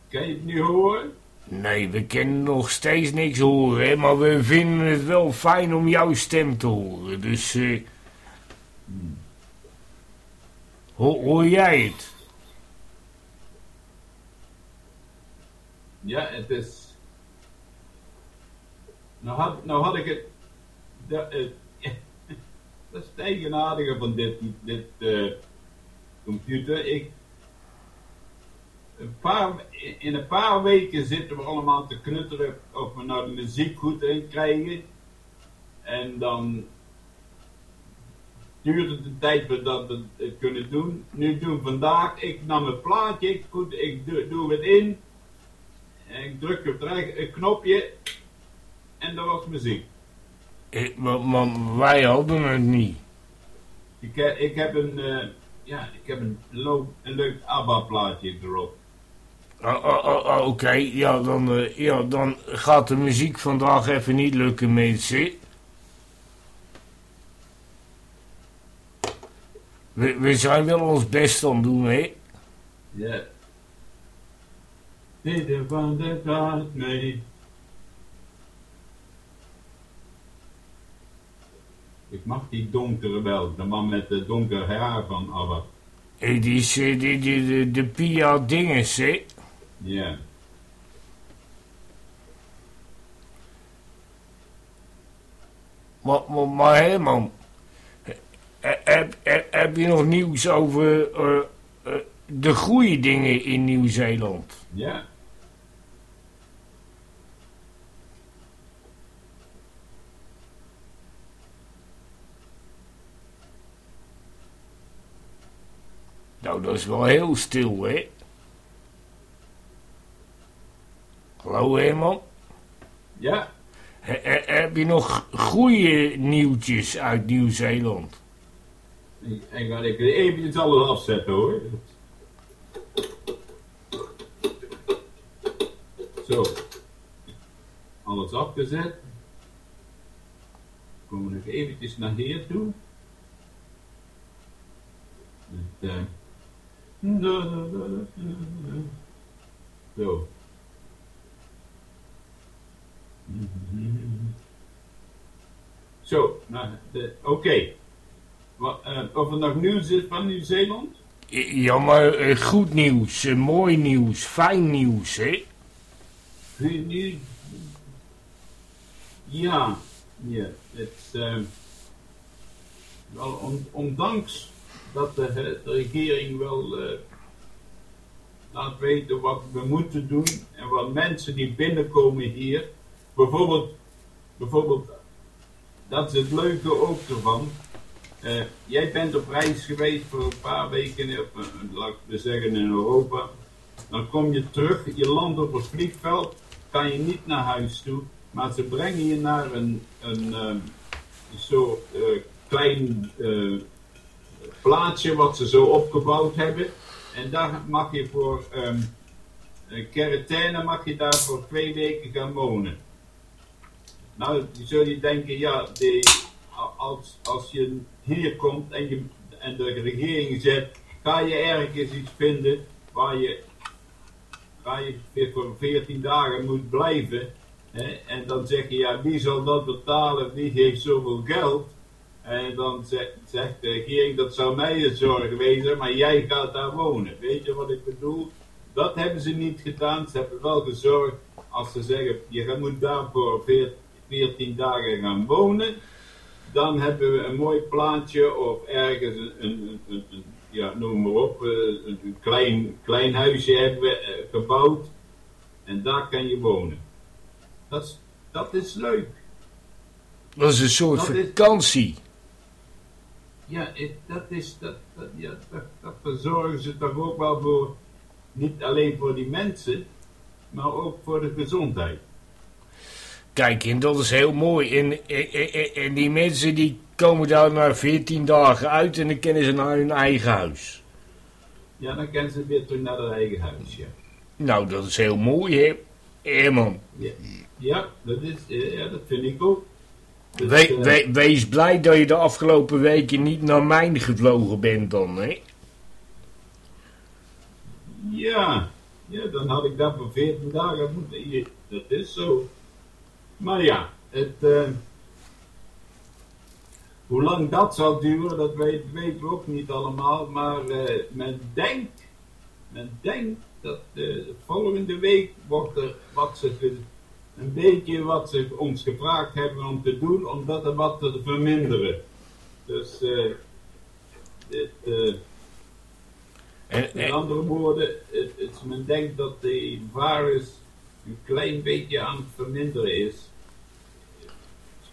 F: Kan je het nu horen?
A: Nee, we kunnen nog steeds niks horen, maar we vinden het wel fijn om jouw stem te horen. Dus, eh ho- hoor jij het?
F: Ja, het is. Nou had, nou had ik het. Dat, eh, dat is het eigenaardige van dit, dit eh, computer. Ik, een paar, in een paar weken zitten we allemaal te knutteren of we nou de muziek goed in krijgen. En dan duurt het een tijd voordat we dat eh, kunnen doen. Nu doen vandaag, ik nam een plaatje, ik, goed, ik doe, doe het in. En ik druk op het knopje en dat was muziek.
A: Maar, wij hadden het niet.
F: Ik, heb- ik heb een, eh, ja, ik heb een, een leuk ABBA-plaatje erop.
A: Oh, oh, oh, oh, Oké, ja, dan, eh, ja, dan gaat de muziek vandaag even niet lukken, mensen. We, we zijn wel ons best aan het doen, hè?
F: Ja. Midden van de kaart mee. Ik mag die donkere wel, de man met de donkere haar van ABBA.
A: Eh, Die is eh, die, die, de, de Pia Dinges, hè?
F: Ja.
A: Maar, maar, maar eh, heb, heb, heb je nog nieuws over eh, eh, de goede dingen in Nieuw-Zeeland?
F: Ja.
A: Nou, dat is wel heel stil, hè? Hallo Herman?
F: Ja.
A: He- he- heb je nog goede nieuwtjes uit Nieuw-Zeeland?
F: Ik, ik ga ik even alles afzetten hoor. Zo. Alles afgezet. We nog eventjes naar hier toe. Eh, Zo. Zo, nou, oké. Eh, of er nog nieuws is van Nieuw-Zeeland?
A: Ja, maar eh, goed nieuws, eh, mooi nieuws, fijn nieuws, hè?
F: Nieuws? Ja, ja. Het, wel, on- ondanks dat de, de regering wel laat weten wat we moeten doen en wat mensen die binnenkomen hier, bijvoorbeeld, bijvoorbeeld dat is het leuke ook ervan. Eh, jij bent op reis geweest voor een paar weken, op, eh, laten we zeggen in Europa. Dan kom je terug, je landt op het vliegveld, kan je niet naar huis toe, maar ze brengen je naar een, een ehm, zo eh, klein eh, plaatsje wat ze zo opgebouwd hebben. En daar mag je voor ehm een quarantaine mag je daar voor twee weken gaan wonen. Nou, dan zul je denken, ja, als, als je hier komt en, je, en de regering zegt, ga je ergens iets vinden waar je, waar je voor 14 dagen moet blijven. Hè, en dan zeg je, ja, wie zal dat betalen, wie heeft zoveel geld? En dan zegt, zegt de regering, dat zou mij een zorg wezen, maar jij gaat daar wonen. Weet je wat ik bedoel? Dat hebben ze niet gedaan. Ze hebben wel gezorgd, als ze zeggen, je moet daar voor 14 dagen gaan wonen, dan hebben we een mooi plaatje of ergens een, een, een, een- ja, noem maar op, eh, een, klein, klein huisje hebben we eh, gebouwd en daar kan je wonen. Dat is, dat is leuk.
A: Dat is een soort
F: Dat is-
A: vakantie.
F: Ja, dat is, dat, dat, ja, dat, dat verzorgen ze toch ook wel voor, niet alleen voor die mensen, maar ook voor de gezondheid.
A: Kijk, en dat is heel mooi. En, en, en, die mensen die komen daar na 14 dagen uit en dan kennen ze naar hun eigen huis.
F: Ja, dan kunnen ze weer terug naar hun eigen huis, ja.
A: Nou, dat is heel mooi, hè? Herman,
F: Ja, ja, dat, is, ja dat vind ik ook. Dus,
A: we,
F: eh,
A: we- wees blij dat je de afgelopen weken niet naar mijn gevlogen bent dan, hè?
F: Ja, Ja, dan had ik dat voor 14 dagen moeten. Dat is zo. Maar ja, het, eh, hoe lang dat zal duren, dat weet, weten we ook niet allemaal. Maar eh, men denkt, men denkt dat eh, volgende week wordt er wat ze een beetje wat ze ons gevraagd hebben om te doen, om dat er wat te verminderen. Dus dit,
A: En,
F: met andere woorden, het, het, men denkt dat de virus een klein beetje aan het verminderen is.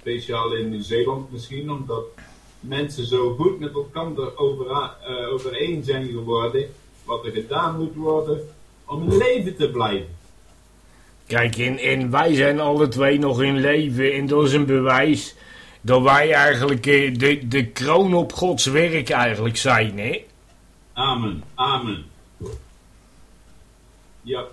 F: Speciaal in Nieuw-Zeeland misschien, omdat mensen zo goed met elkaar over, eh, overeen zijn geworden wat er gedaan moet worden om in leven te blijven.
A: Kijk, en, en wij zijn alle twee nog in leven. En dat is een bewijs dat wij eigenlijk eh, de, de kroon op Gods werk eigenlijk zijn, hè?
F: Amen, amen. Ja.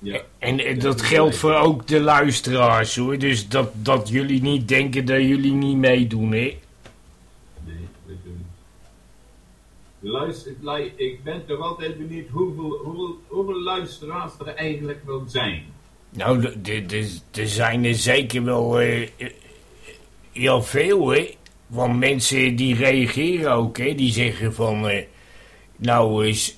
F: Ja.
A: En eh, dat geldt voor ook de luisteraars, hoor. Dus dat, dat jullie niet denken dat jullie niet meedoen, hè?
F: Nee, we doen. Luister, ik ben toch altijd benieuwd hoeveel, hoeveel, hoeveel luisteraars er eigenlijk wel zijn.
A: Nou, er zijn er zeker wel eh, heel veel, hè? Want mensen die reageren ook, hè? Die zeggen van, eh, nou, is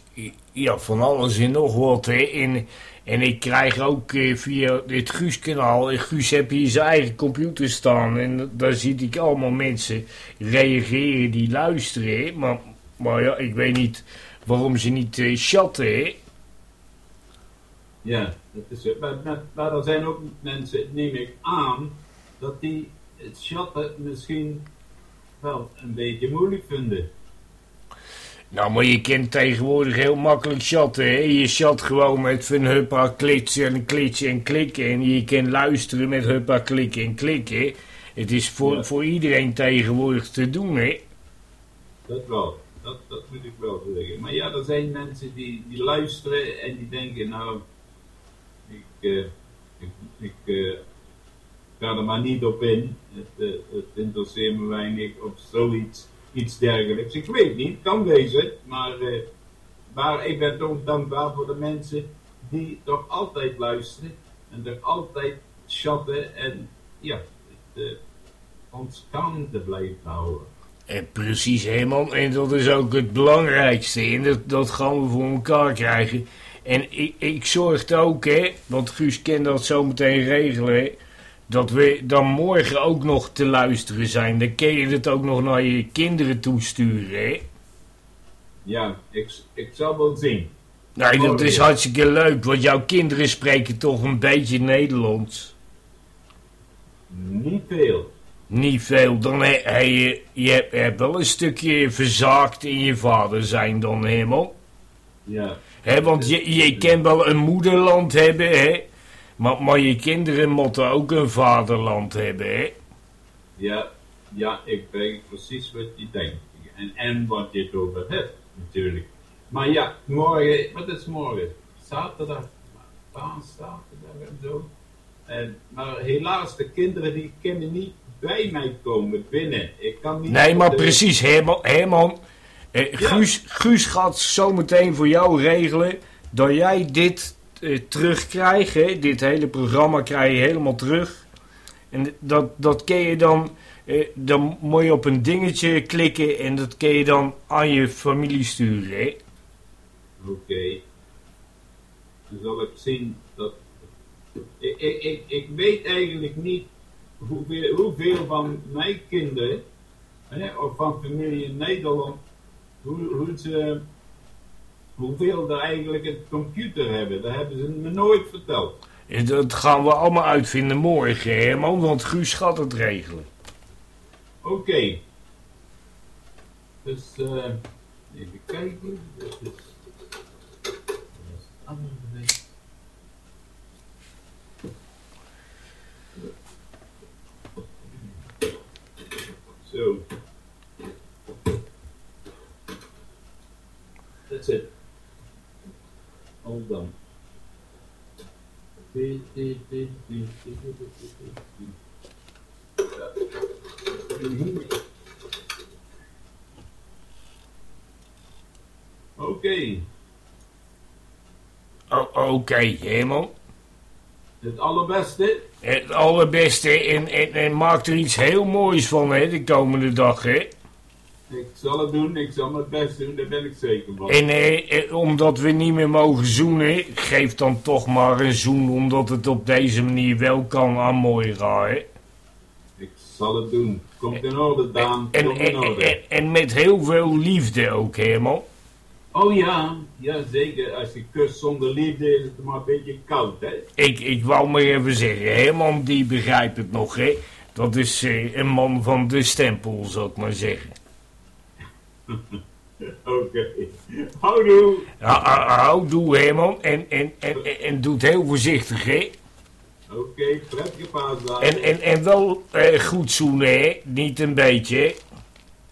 A: ja, van alles en nog wat, hè? En, en ik krijg ook via het Guus-kanaal, Guus heb hier zijn eigen computer staan en daar zie ik allemaal mensen reageren die luisteren? Maar, maar ja, ik weet niet waarom ze niet eh, chatten?
F: Ja, dat is maar er zijn ook mensen, neem ik aan, dat die het chatten misschien wel een beetje moeilijk vinden.
A: Nou, maar je kunt tegenwoordig heel makkelijk chatten, hè? Je chat gewoon met van huppa klitsen en klitsen en klikken. En je kan luisteren met huppa klikken en klikken. Het is voor,
F: Ja.
A: voor iedereen tegenwoordig te doen, hè?
F: Dat wel. Dat, dat moet ik wel zeggen. Maar ja, er zijn mensen die, die luisteren en die denken, nou, ik, eh, ik, ik eh, ga er maar niet op in. Het, eh, het interesseert me weinig of zoiets, iets dergelijks. Ik weet niet, kan wezen, maar, eh, maar ik ben toch dankbaar voor de mensen die toch altijd luisteren en er altijd chatten en ja, het, eh, ons gaande blijft houden.
A: Eh, precies, Herman. En dat is ook het belangrijkste. En dat, dat gaan we voor elkaar krijgen. En ik, ik zorg er ook, hè, want Guus kan dat zo meteen regelen, dat we dan morgen ook nog te luisteren zijn. Dan kun je het ook nog naar je kinderen toesturen, hè.
F: Ja, ik, ik zal wel zien.
A: Nee, dat
F: Morgen,
A: is hartstikke leuk, want jouw kinderen spreken toch een beetje Nederlands.
F: Niet veel.
A: Niet veel, dan he, he je, je hebt, hebt wel een stukje verzaakt in je vader zijn dan, Herman.
F: Ja,
A: Hè, want je, je kan wel een moederland hebben, hè. Maar, maar je kinderen moeten ook een vaderland hebben, hè.
F: ja, ja, ik weet precies wat je denkt. En, en wat je het over hebt, natuurlijk. Maar ja, morgen, wat is morgen? Zaterdag, paas, zaterdag en zo. En, maar helaas, de kinderen die kunnen niet bij mij komen binnen. Ik kan niet...
A: Nee, maar precies, Herman. Herman eh,
F: Ja.
A: Guus, Guus gaat zometeen voor jou regelen dat jij dit eh, terugkrijgt. Hè? Dit hele programma krijg je helemaal terug. En dat, dat kun je dan... eh, dan moet je op een dingetje klikken en dat kun je dan aan je familie sturen.
F: Oké. Dan zal ik zien dat. Ik, ik, ik, ik weet eigenlijk niet hoeveel, hoeveel van mijn kinderen, hè, of van familie in Nederland, hoe, hoe ze, hoeveel er eigenlijk een computer hebben. Dat hebben ze me nooit verteld.
A: En dat gaan we allemaal uitvinden morgen, Herman, want Guus gaat het regelen.
F: Oké. Dus, eh even kijken. Dat is. Dat is. Zo. That's it. All done. Oké. Oké,
A: O- Oké,
F: het allerbeste.
A: Het allerbeste en, en, en maak er iets heel moois van, hè, de komende dag, hè.
F: Ik zal het doen, ik zal mijn best doen, daar ben ik zeker van.
A: En eh, eh, omdat we niet meer mogen zoenen, geef dan toch maar een zoen, omdat het op deze manier wel kan aan Moira, hè.
F: Ik zal het doen. Komt in orde, Daan.
A: En,
F: Komt in
A: en,
F: orde.
A: en, en met heel veel liefde ook, Herman.
F: Oh ja, ja zeker. Als je kust zonder liefde is het maar een beetje koud, hè?
A: Ik, ik wou maar even zeggen, Herman die begrijpt het nog, hè. Dat is eh, een man van de stempel, zou ik maar zeggen.
F: Oké. Houdoe.
A: Ja, ah, houdoe, Herman. En, en, en, en, doe het heel voorzichtig, hè.
F: Oké, prettige paasdagen.
A: En, en, en wel eh, goed zoenen, hè. Niet een beetje.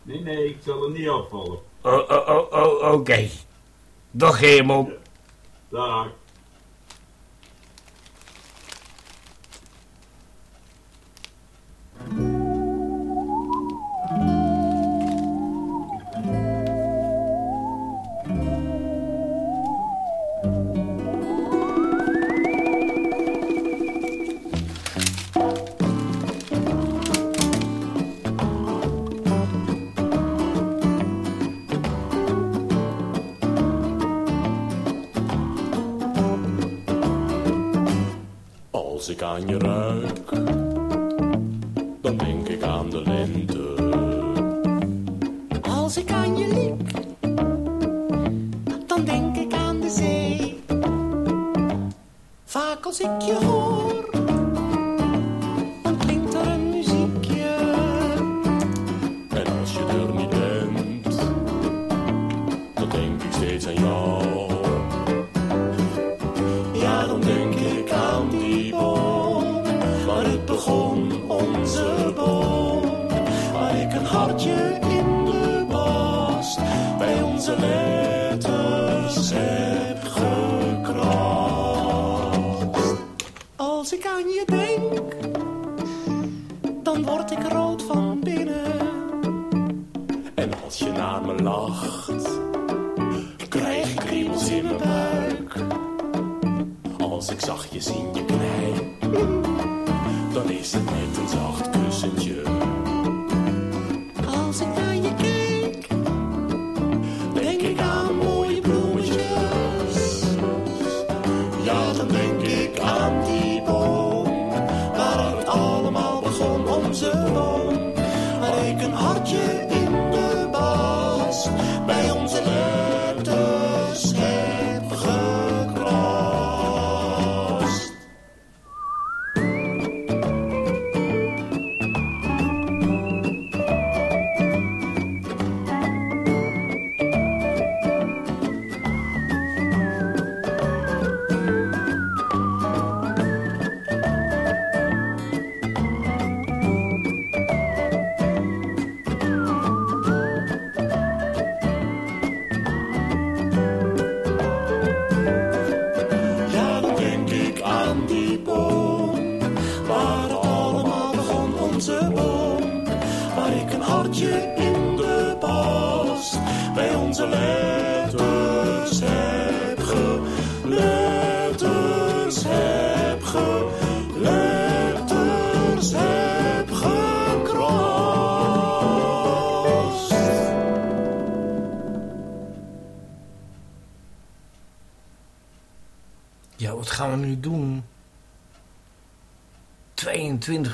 F: Nee, nee, ik zal er niet afvallen.
A: Oh, oh, oh, oh, oké. Dag, Herman.
F: Dag.
G: Als ik aan je ruik, dan denk ik aan de lente.
H: Als ik aan je liep, dan denk ik aan de zee. Vaak als ik je hoor,
G: bij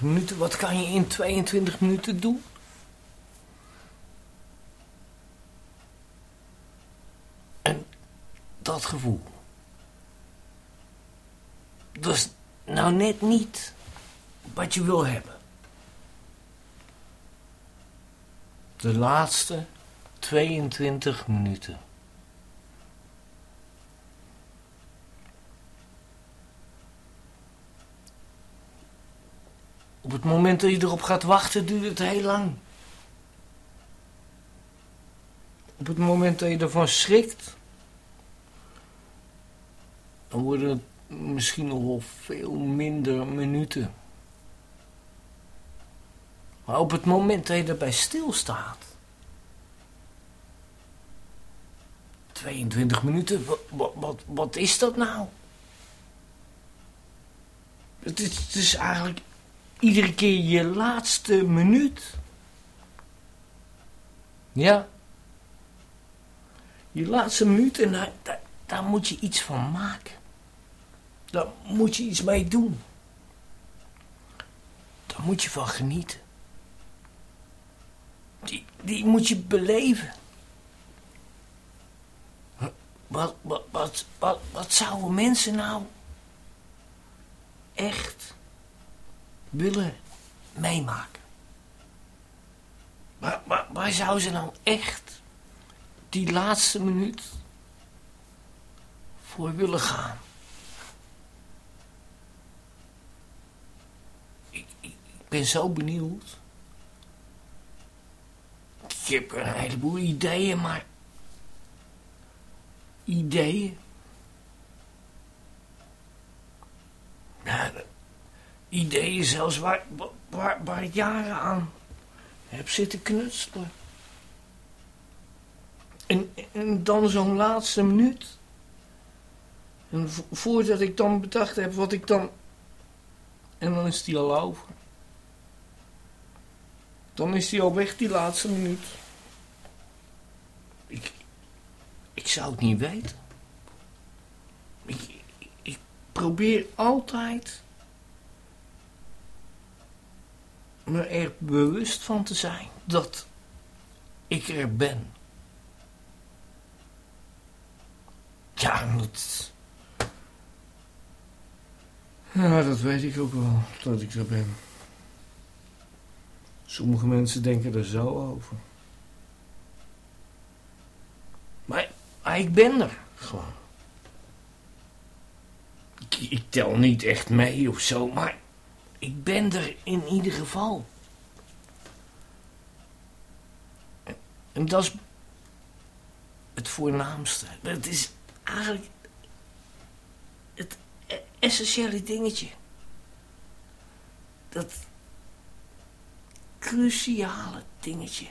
A: 22 minuten? Wat kan je in 22 minuten doen? En dat gevoel. Dat is nou net niet wat je wil hebben. De laatste 22 minuten. Het moment dat je erop gaat wachten, duurt het heel lang. Op het moment dat je ervan schrikt, dan worden het misschien nog wel veel minder minuten. Maar op het moment dat je erbij stilstaat, 22 minuten, wat, wat, wat, is dat nou? Het is, het is eigenlijk iedere keer je laatste minuut. Ja. Je laatste minuut en daar, daar, daar moet je iets van maken. Daar moet je iets mee doen. Daar moet je van genieten. Die, die moet je beleven. Wat, wat, wat, wat, wat zouden mensen nou echt willen meemaken? Waar, waar, waar zou ze nou echt die laatste minuut voor willen gaan? Ik, ben zo benieuwd. Ik heb een heleboel ideeën, maar... Ideeën? Ja, ideeën zelfs waar, waar, ik jaren aan heb zitten knutselen. En, en dan zo'n laatste minuut. En vo- voordat ik dan bedacht heb wat ik dan... En dan is die al over. Dan is die al weg, die laatste minuut. Ik, ik zou het niet weten. Ik, ik probeer altijd me er bewust van te zijn dat ik er ben. Ja, dat... Ja, dat weet ik ook wel, dat ik er ben. Sommige mensen denken er zo over. Maar, maar ik ben er gewoon. Ik, ik tel niet echt mee of zo, maar ik ben er in ieder geval. En, dat is het voornaamste. Dat is eigenlijk het essentiële dingetje. Dat cruciale dingetje.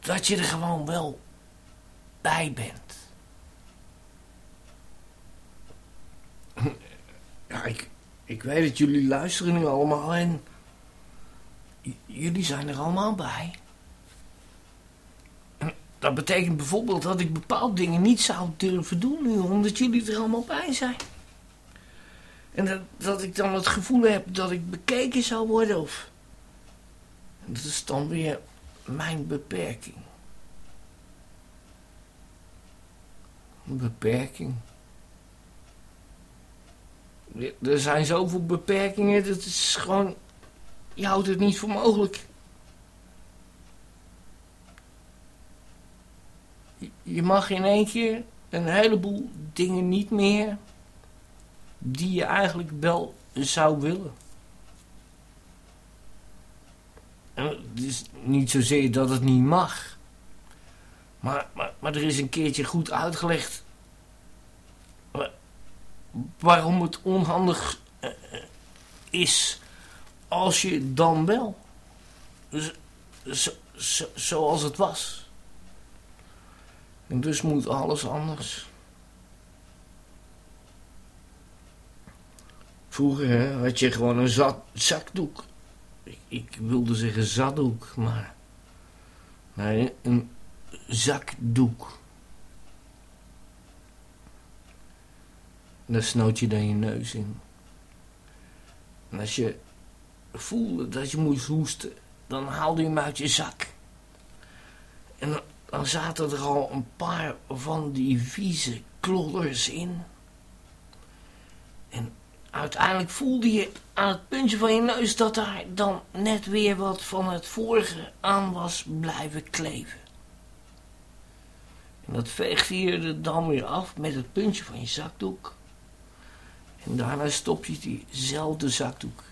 A: Dat je er gewoon wel bij bent. Ja, ik, ik weet dat jullie luisteren nu allemaal en jullie zijn er allemaal bij. Dat betekent bijvoorbeeld dat ik bepaalde dingen niet zou durven doen nu, omdat jullie er allemaal bij zijn. En dat, dat ik dan het gevoel heb dat ik bekeken zou worden of... Dat is dan weer mijn beperking. Beperking. Er zijn zoveel beperkingen, dat is gewoon... Je houdt het niet voor mogelijk. Je- mag in één keer een heleboel dingen niet meer... die je eigenlijk wel zou willen. En het is niet zozeer dat het niet mag. Maar, maar, maar er is een keertje goed uitgelegd... wa- waarom het onhandig eh, eh, is als je dan wel... Zo- zo- zoals het was. En dus moet alles anders. Vroeger had je gewoon een zak, zakdoek. Ik, ik wilde zeggen zaddoek, maar... Een zakdoek. Daar snoot je dan je neus in. En als je voelde dat je moest hoesten, dan haalde je hem uit je zak. En dan, dan zaten er al een paar van die vieze klodders in. En uiteindelijk voelde je aan het puntje van je neus dat daar dan net weer wat van het vorige aan was blijven kleven. En dat veegde je er dan weer af met het puntje van je zakdoek. En daarna stop je diezelfde zakdoek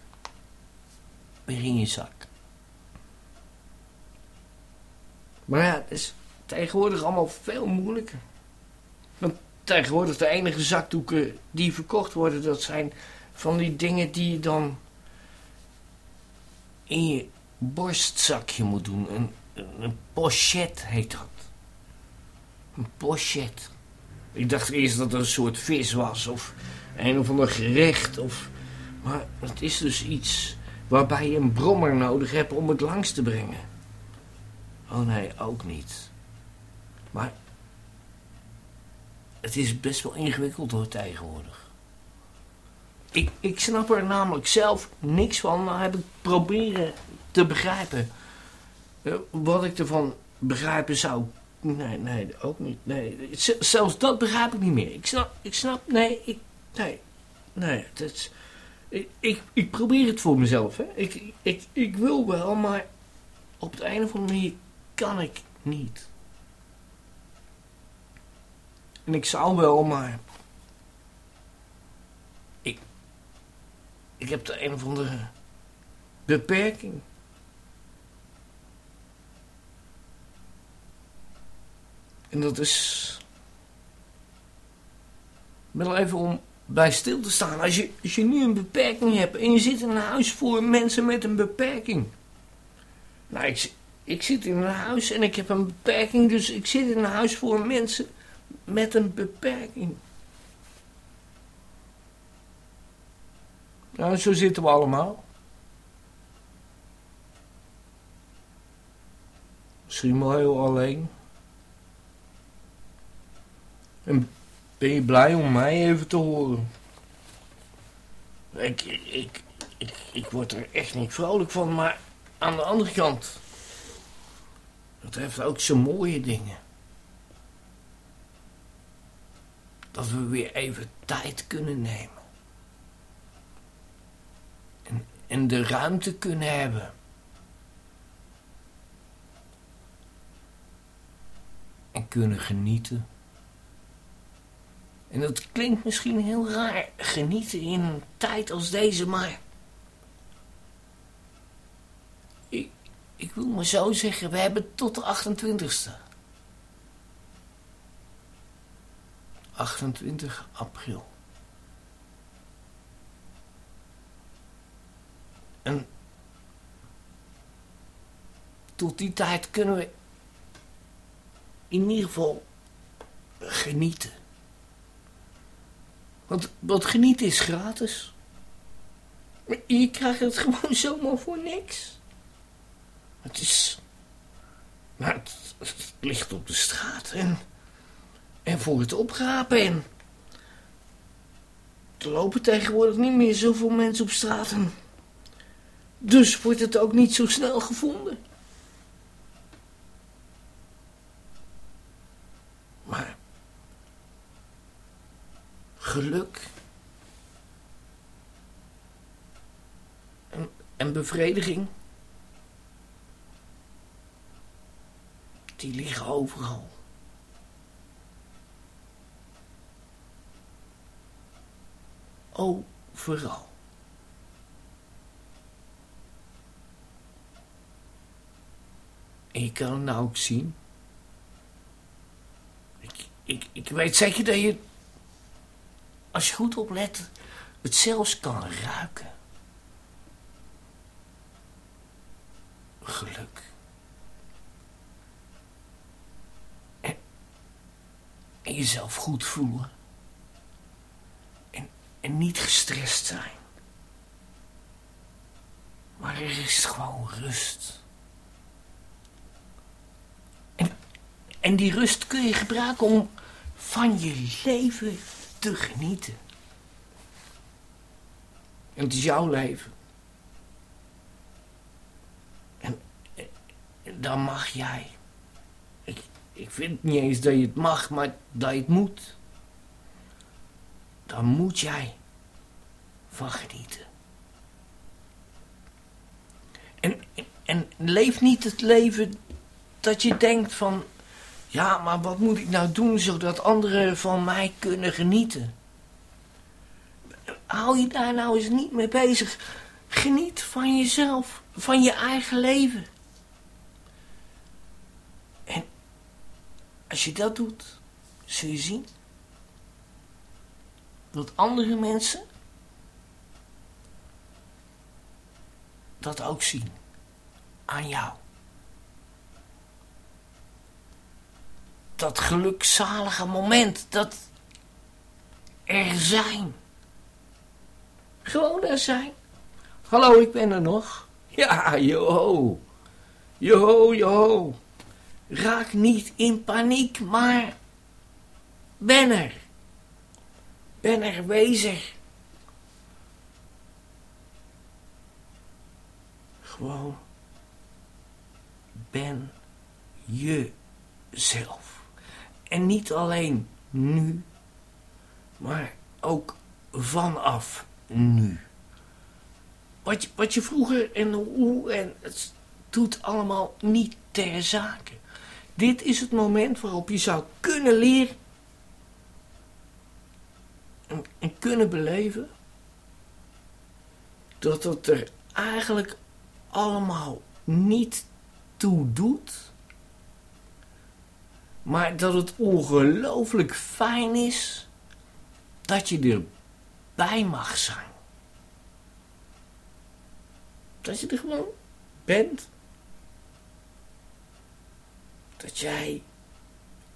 A: weer in je zak. Maar ja, het is tegenwoordig allemaal veel moeilijker. Want tegenwoordig de enige zakdoeken die verkocht worden, dat zijn van die dingen die je dan in je borstzakje moet doen. Een, een, pochet heet dat. Een pochet. Ik dacht eerst dat het een soort vis was of een of ander gerecht. Of... Maar het is dus iets waarbij je een brommer nodig hebt om het langs te brengen. Oh nee, ook niet. Maar het is best wel ingewikkeld hoor tegenwoordig. Ik, ik snap er namelijk zelf niks van, maar heb ik proberen te begrijpen. Eh, Wat ik ervan begrijpen zou. Nee, nee, ook niet. Nee, zelfs dat begrijp ik niet meer. Ik snap, ik snap, nee, ik, nee, nee, dat ik, ik, ik probeer het voor mezelf, hè. Ik, ik, ik wil wel, maar op de een of andere manier kan ik niet. En ik zou wel, maar ik, ik heb de een of andere beperking. En dat is. Wel even om bij stil te staan. Als je, als je nu een beperking hebt en je zit in een huis voor mensen met een beperking. Nou, ik, ik zit in een huis en ik heb een beperking, dus ik zit in een huis voor mensen met een beperking. Nou, zo zitten we allemaal. Misschien wel heel alleen. En ben je blij om mij even te horen? Ik, ik, ik, word er echt niet vrolijk van, maar aan de andere kant... Het heeft ook zijn mooie dingen. Dat we weer even tijd kunnen nemen. En, en de ruimte kunnen hebben. En kunnen genieten. En dat klinkt misschien heel raar, genieten in een tijd als deze, maar... Ik, ik wil maar zo zeggen, we hebben tot de 28ste. 28 april. En tot die tijd kunnen we in ieder geval genieten. Want wat genieten is gratis. Je krijgt het gewoon zomaar voor niks. Het is... Maar het, ligt op de straat en... En voor het oprapen en... Er lopen tegenwoordig niet meer zoveel mensen op straat en... Dus wordt het ook niet zo snel gevonden. Maar... Geluk... En, en bevrediging... Die liggen overal. Overal. En je kan het nou ook zien. Ik, ik, ik weet zeker dat je, als je goed oplet, het zelfs kan ruiken. Geluk. En, jezelf goed voelen. En, en niet gestrest zijn. Maar er is gewoon rust. En, en die rust kun je gebruiken om van je leven te genieten. En het is jouw leven. En, en dan mag jij. Ik, ik vind niet eens dat je het mag, maar dat je het moet. Dan moet jij van genieten. En, en, en leef niet het leven dat je denkt van... Ja, maar wat moet ik nou doen zodat anderen van mij kunnen genieten? Hou je daar nou eens niet mee bezig. Geniet van jezelf, van je eigen leven. En als je dat doet, zul je zien dat andere mensen dat ook zien aan jou. Dat gelukzalige moment, dat er zijn. Gewoon er zijn. Hallo, ik ben er nog. Ja, joho. Joho, joho. Raak niet in paniek, maar ben er. Ben er bezig. Gewoon ben jezelf. En niet alleen nu, maar ook vanaf nu. Wat je, wat je vroeger en hoe en het doet allemaal niet ter zake. Dit is het moment waarop je zou kunnen leren en, en kunnen beleven dat het er eigenlijk allemaal niet toe doet, maar dat het ongelooflijk fijn is dat je erbij mag zijn. Dat je er gewoon bent. Dat jij,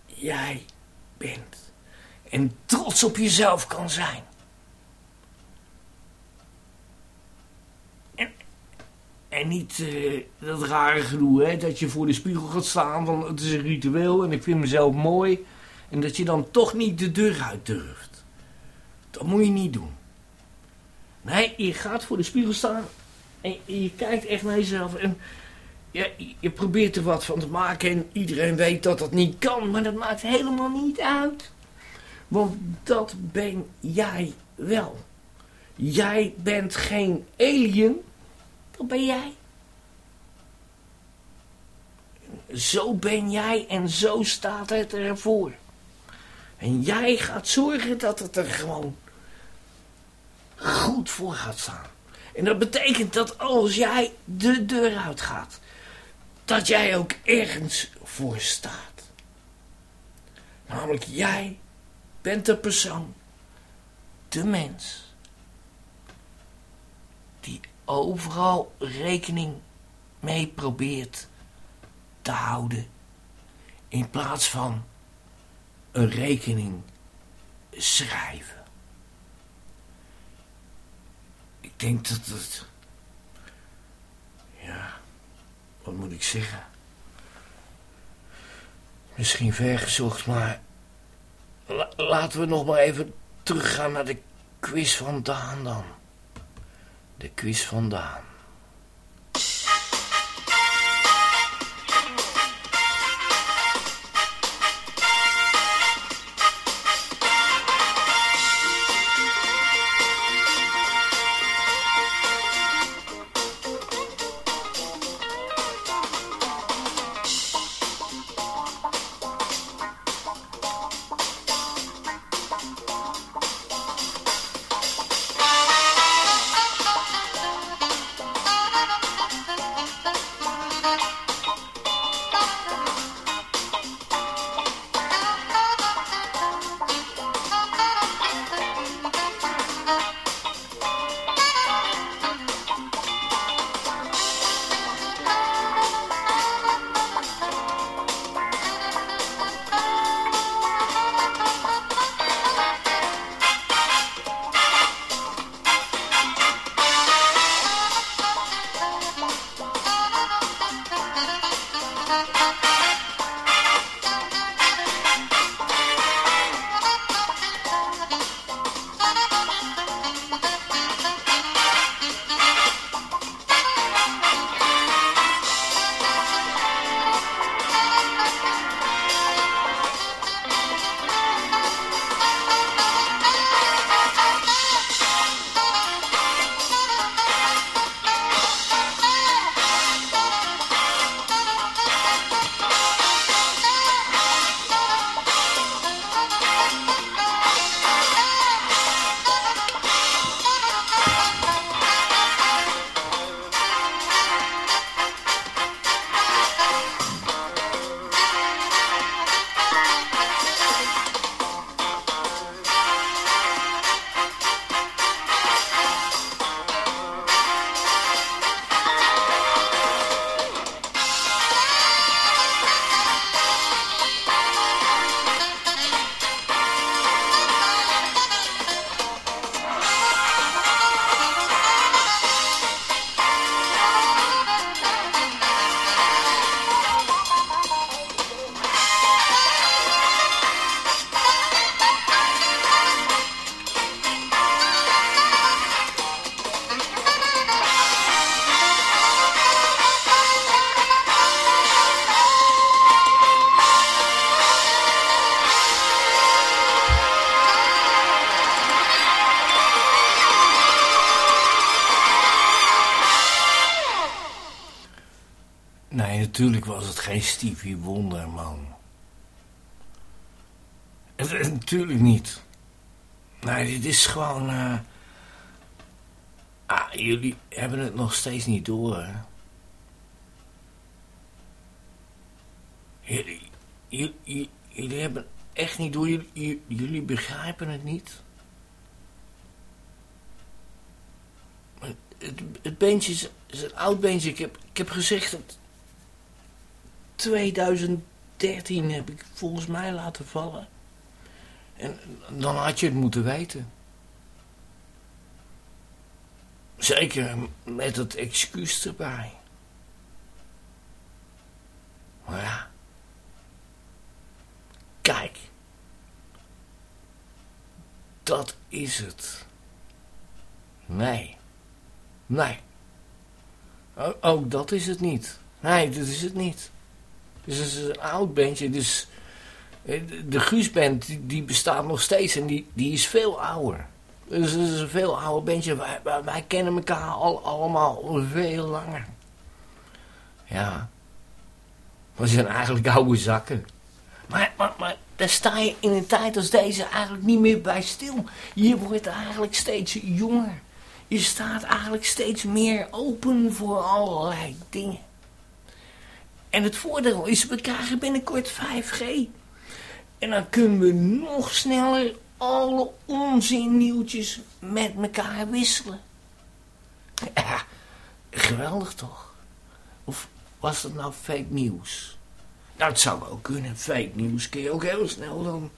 A: jij bent. En trots op jezelf kan zijn. En niet eh, dat rare gedoe, hè, dat je voor de spiegel gaat staan van het is een ritueel en ik vind mezelf mooi. En dat je dan toch niet de deur uit durft. Dat moet je niet doen. Nee, je gaat voor de spiegel staan en je kijkt echt naar jezelf en ja, je probeert er wat van te maken en iedereen weet dat dat niet kan, maar dat maakt helemaal niet uit. Want dat ben jij wel. Jij bent geen alien, ben jij. Zo ben jij en zo staat het ervoor. En jij gaat zorgen dat het er gewoon goed voor gaat staan. En dat betekent dat als jij de deur uitgaat, dat jij ook ergens voor staat. Namelijk jij bent de persoon, de mens, die overal rekening mee probeert te houden, in plaats van een rekening schrijven. Ik denk dat het. Ja, wat moet ik zeggen? Misschien vergezocht, maar. la- laten we nog maar even teruggaan naar de quiz van Daan dan. De quiz van natuurlijk was het geen Stevie Wonder, man. Het, natuurlijk niet. Nee, dit is gewoon... eh, Ah, jullie hebben het nog steeds niet door? Jullie, jullie, hebben echt niet door. Jullie, begrijpen het niet. Het, het beentje is, is een oud beentje. Ik heb, ik heb gezegd dat 2013 heb ik volgens mij laten vallen. En dan had je het moeten weten. Zeker met het excuus erbij. Maar ja. Kijk. Dat is het. Nee. Nee. Ook dat is het niet. Nee, dat is het niet. Dus het is een oud bandje. Dus eh, de- Guusband die, bestaat nog steeds en die, die is veel ouder. Dus het is een veel ouder bandje. Wij, wij, wij kennen elkaar al, allemaal veel langer. Ja. We zijn eigenlijk oude zakken. Maar, maar, maar daar sta je in een tijd als deze eigenlijk niet meer bij stil. Je wordt eigenlijk steeds jonger. Je staat eigenlijk steeds meer open voor allerlei dingen. En het voordeel is, we krijgen binnenkort 5G. En dan kunnen we nog sneller alle onzinnieuwtjes met elkaar wisselen. Ja, geweldig toch? Of was dat nou fake nieuws? Nou, het zou ook kunnen. Fake nieuws kun je ook heel snel dan.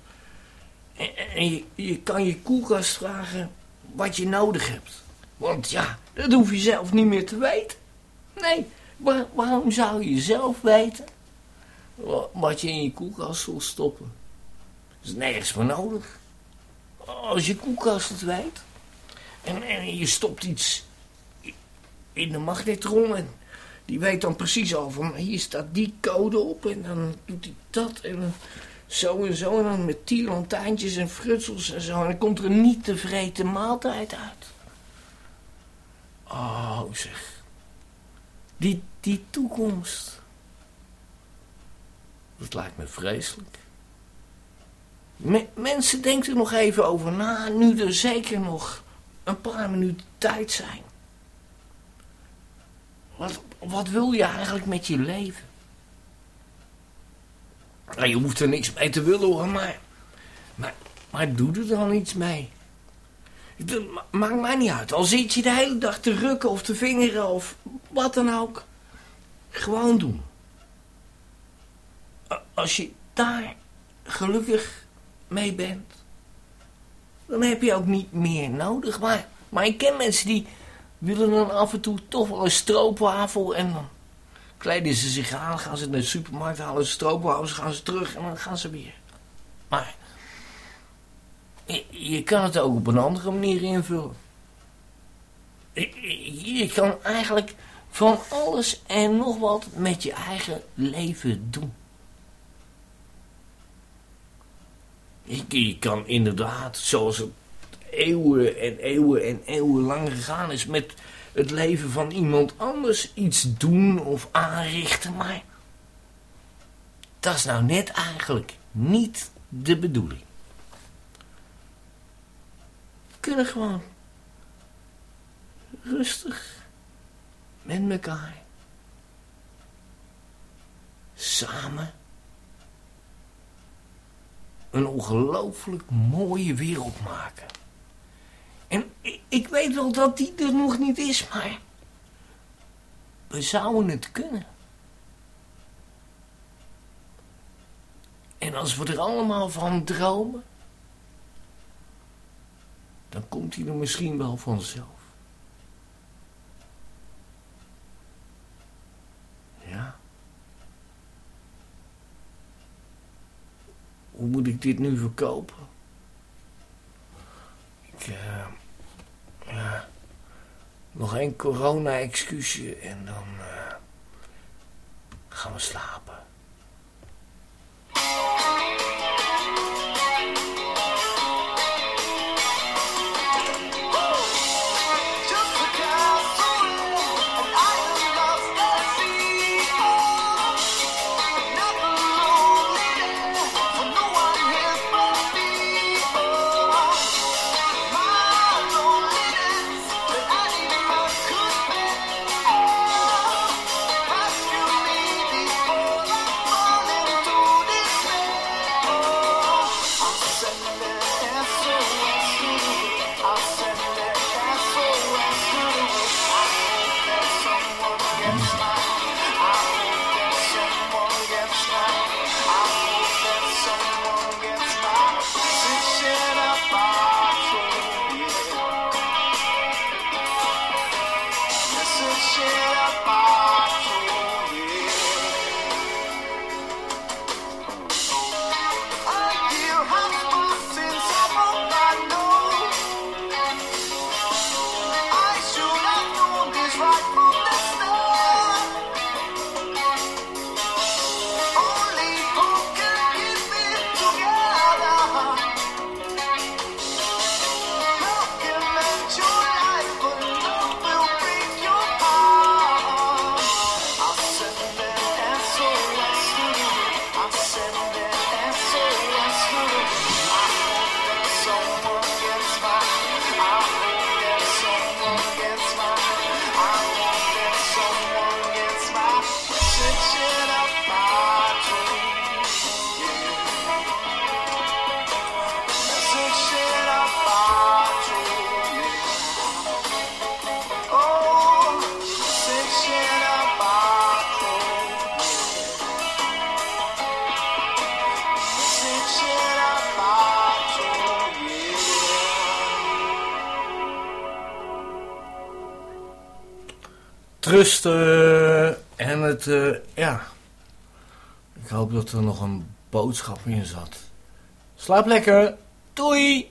A: En, en je, je kan je koelkast vragen wat je nodig hebt. Want ja, dat hoef je zelf niet meer te weten. Nee, waar- waarom zou je zelf weten wa- wat je in je koelkast wil stoppen? Dat is nergens voor nodig. Als je koelkast het weet en, en je stopt iets in de magnetron en die weet dan precies al van hier staat die code op en dan doet hij dat en dan zo en zo en dan met die lantijntjes en frutsels en zo en dan komt er een niet te vreten maaltijd uit. Oh zeg, die, die toekomst, dat lijkt me vreselijk. Me- mensen denken er nog even over na, nu er zeker nog een paar minuten tijd zijn. Wat, wat wil je eigenlijk met je leven? Nou, je hoeft er niks mee te willen hoor, maar, maar, maar doe er dan iets mee. Maakt mij niet uit. Al zit je de hele dag te rukken of te vingeren of wat dan ook. Gewoon doen. Als je daar gelukkig mee bent, dan heb je ook niet meer nodig. Maar, maar ik ken mensen die willen dan af en toe toch wel een stroopwafel en dan kleden ze zich aan, gaan ze naar de supermarkt, halen ze stroopwafels, gaan ze terug en dan gaan ze weer. Maar je, kan het ook op een andere manier invullen. Je, kan eigenlijk van alles en nog wat met je eigen leven doen. Je kan inderdaad, zoals het eeuwen en eeuwen en eeuwen lang gegaan is, met het leven van iemand anders iets doen of aanrichten, maar dat is nou net eigenlijk niet de bedoeling. Kunnen gewoon rustig met elkaar samen een ongelooflijk mooie wereld maken. En ik weet wel dat die er nog niet is, maar we zouden het kunnen. En als we er allemaal van dromen, dan komt hij er misschien wel vanzelf. Ja. Hoe moet ik dit nu verkopen? Ik, eh, ja, nog één corona-excuusje en dan eh, gaan we slapen. Trusten en het, eh, ja. Ik hoop dat er nog een boodschap in zat. Slaap lekker. Doei!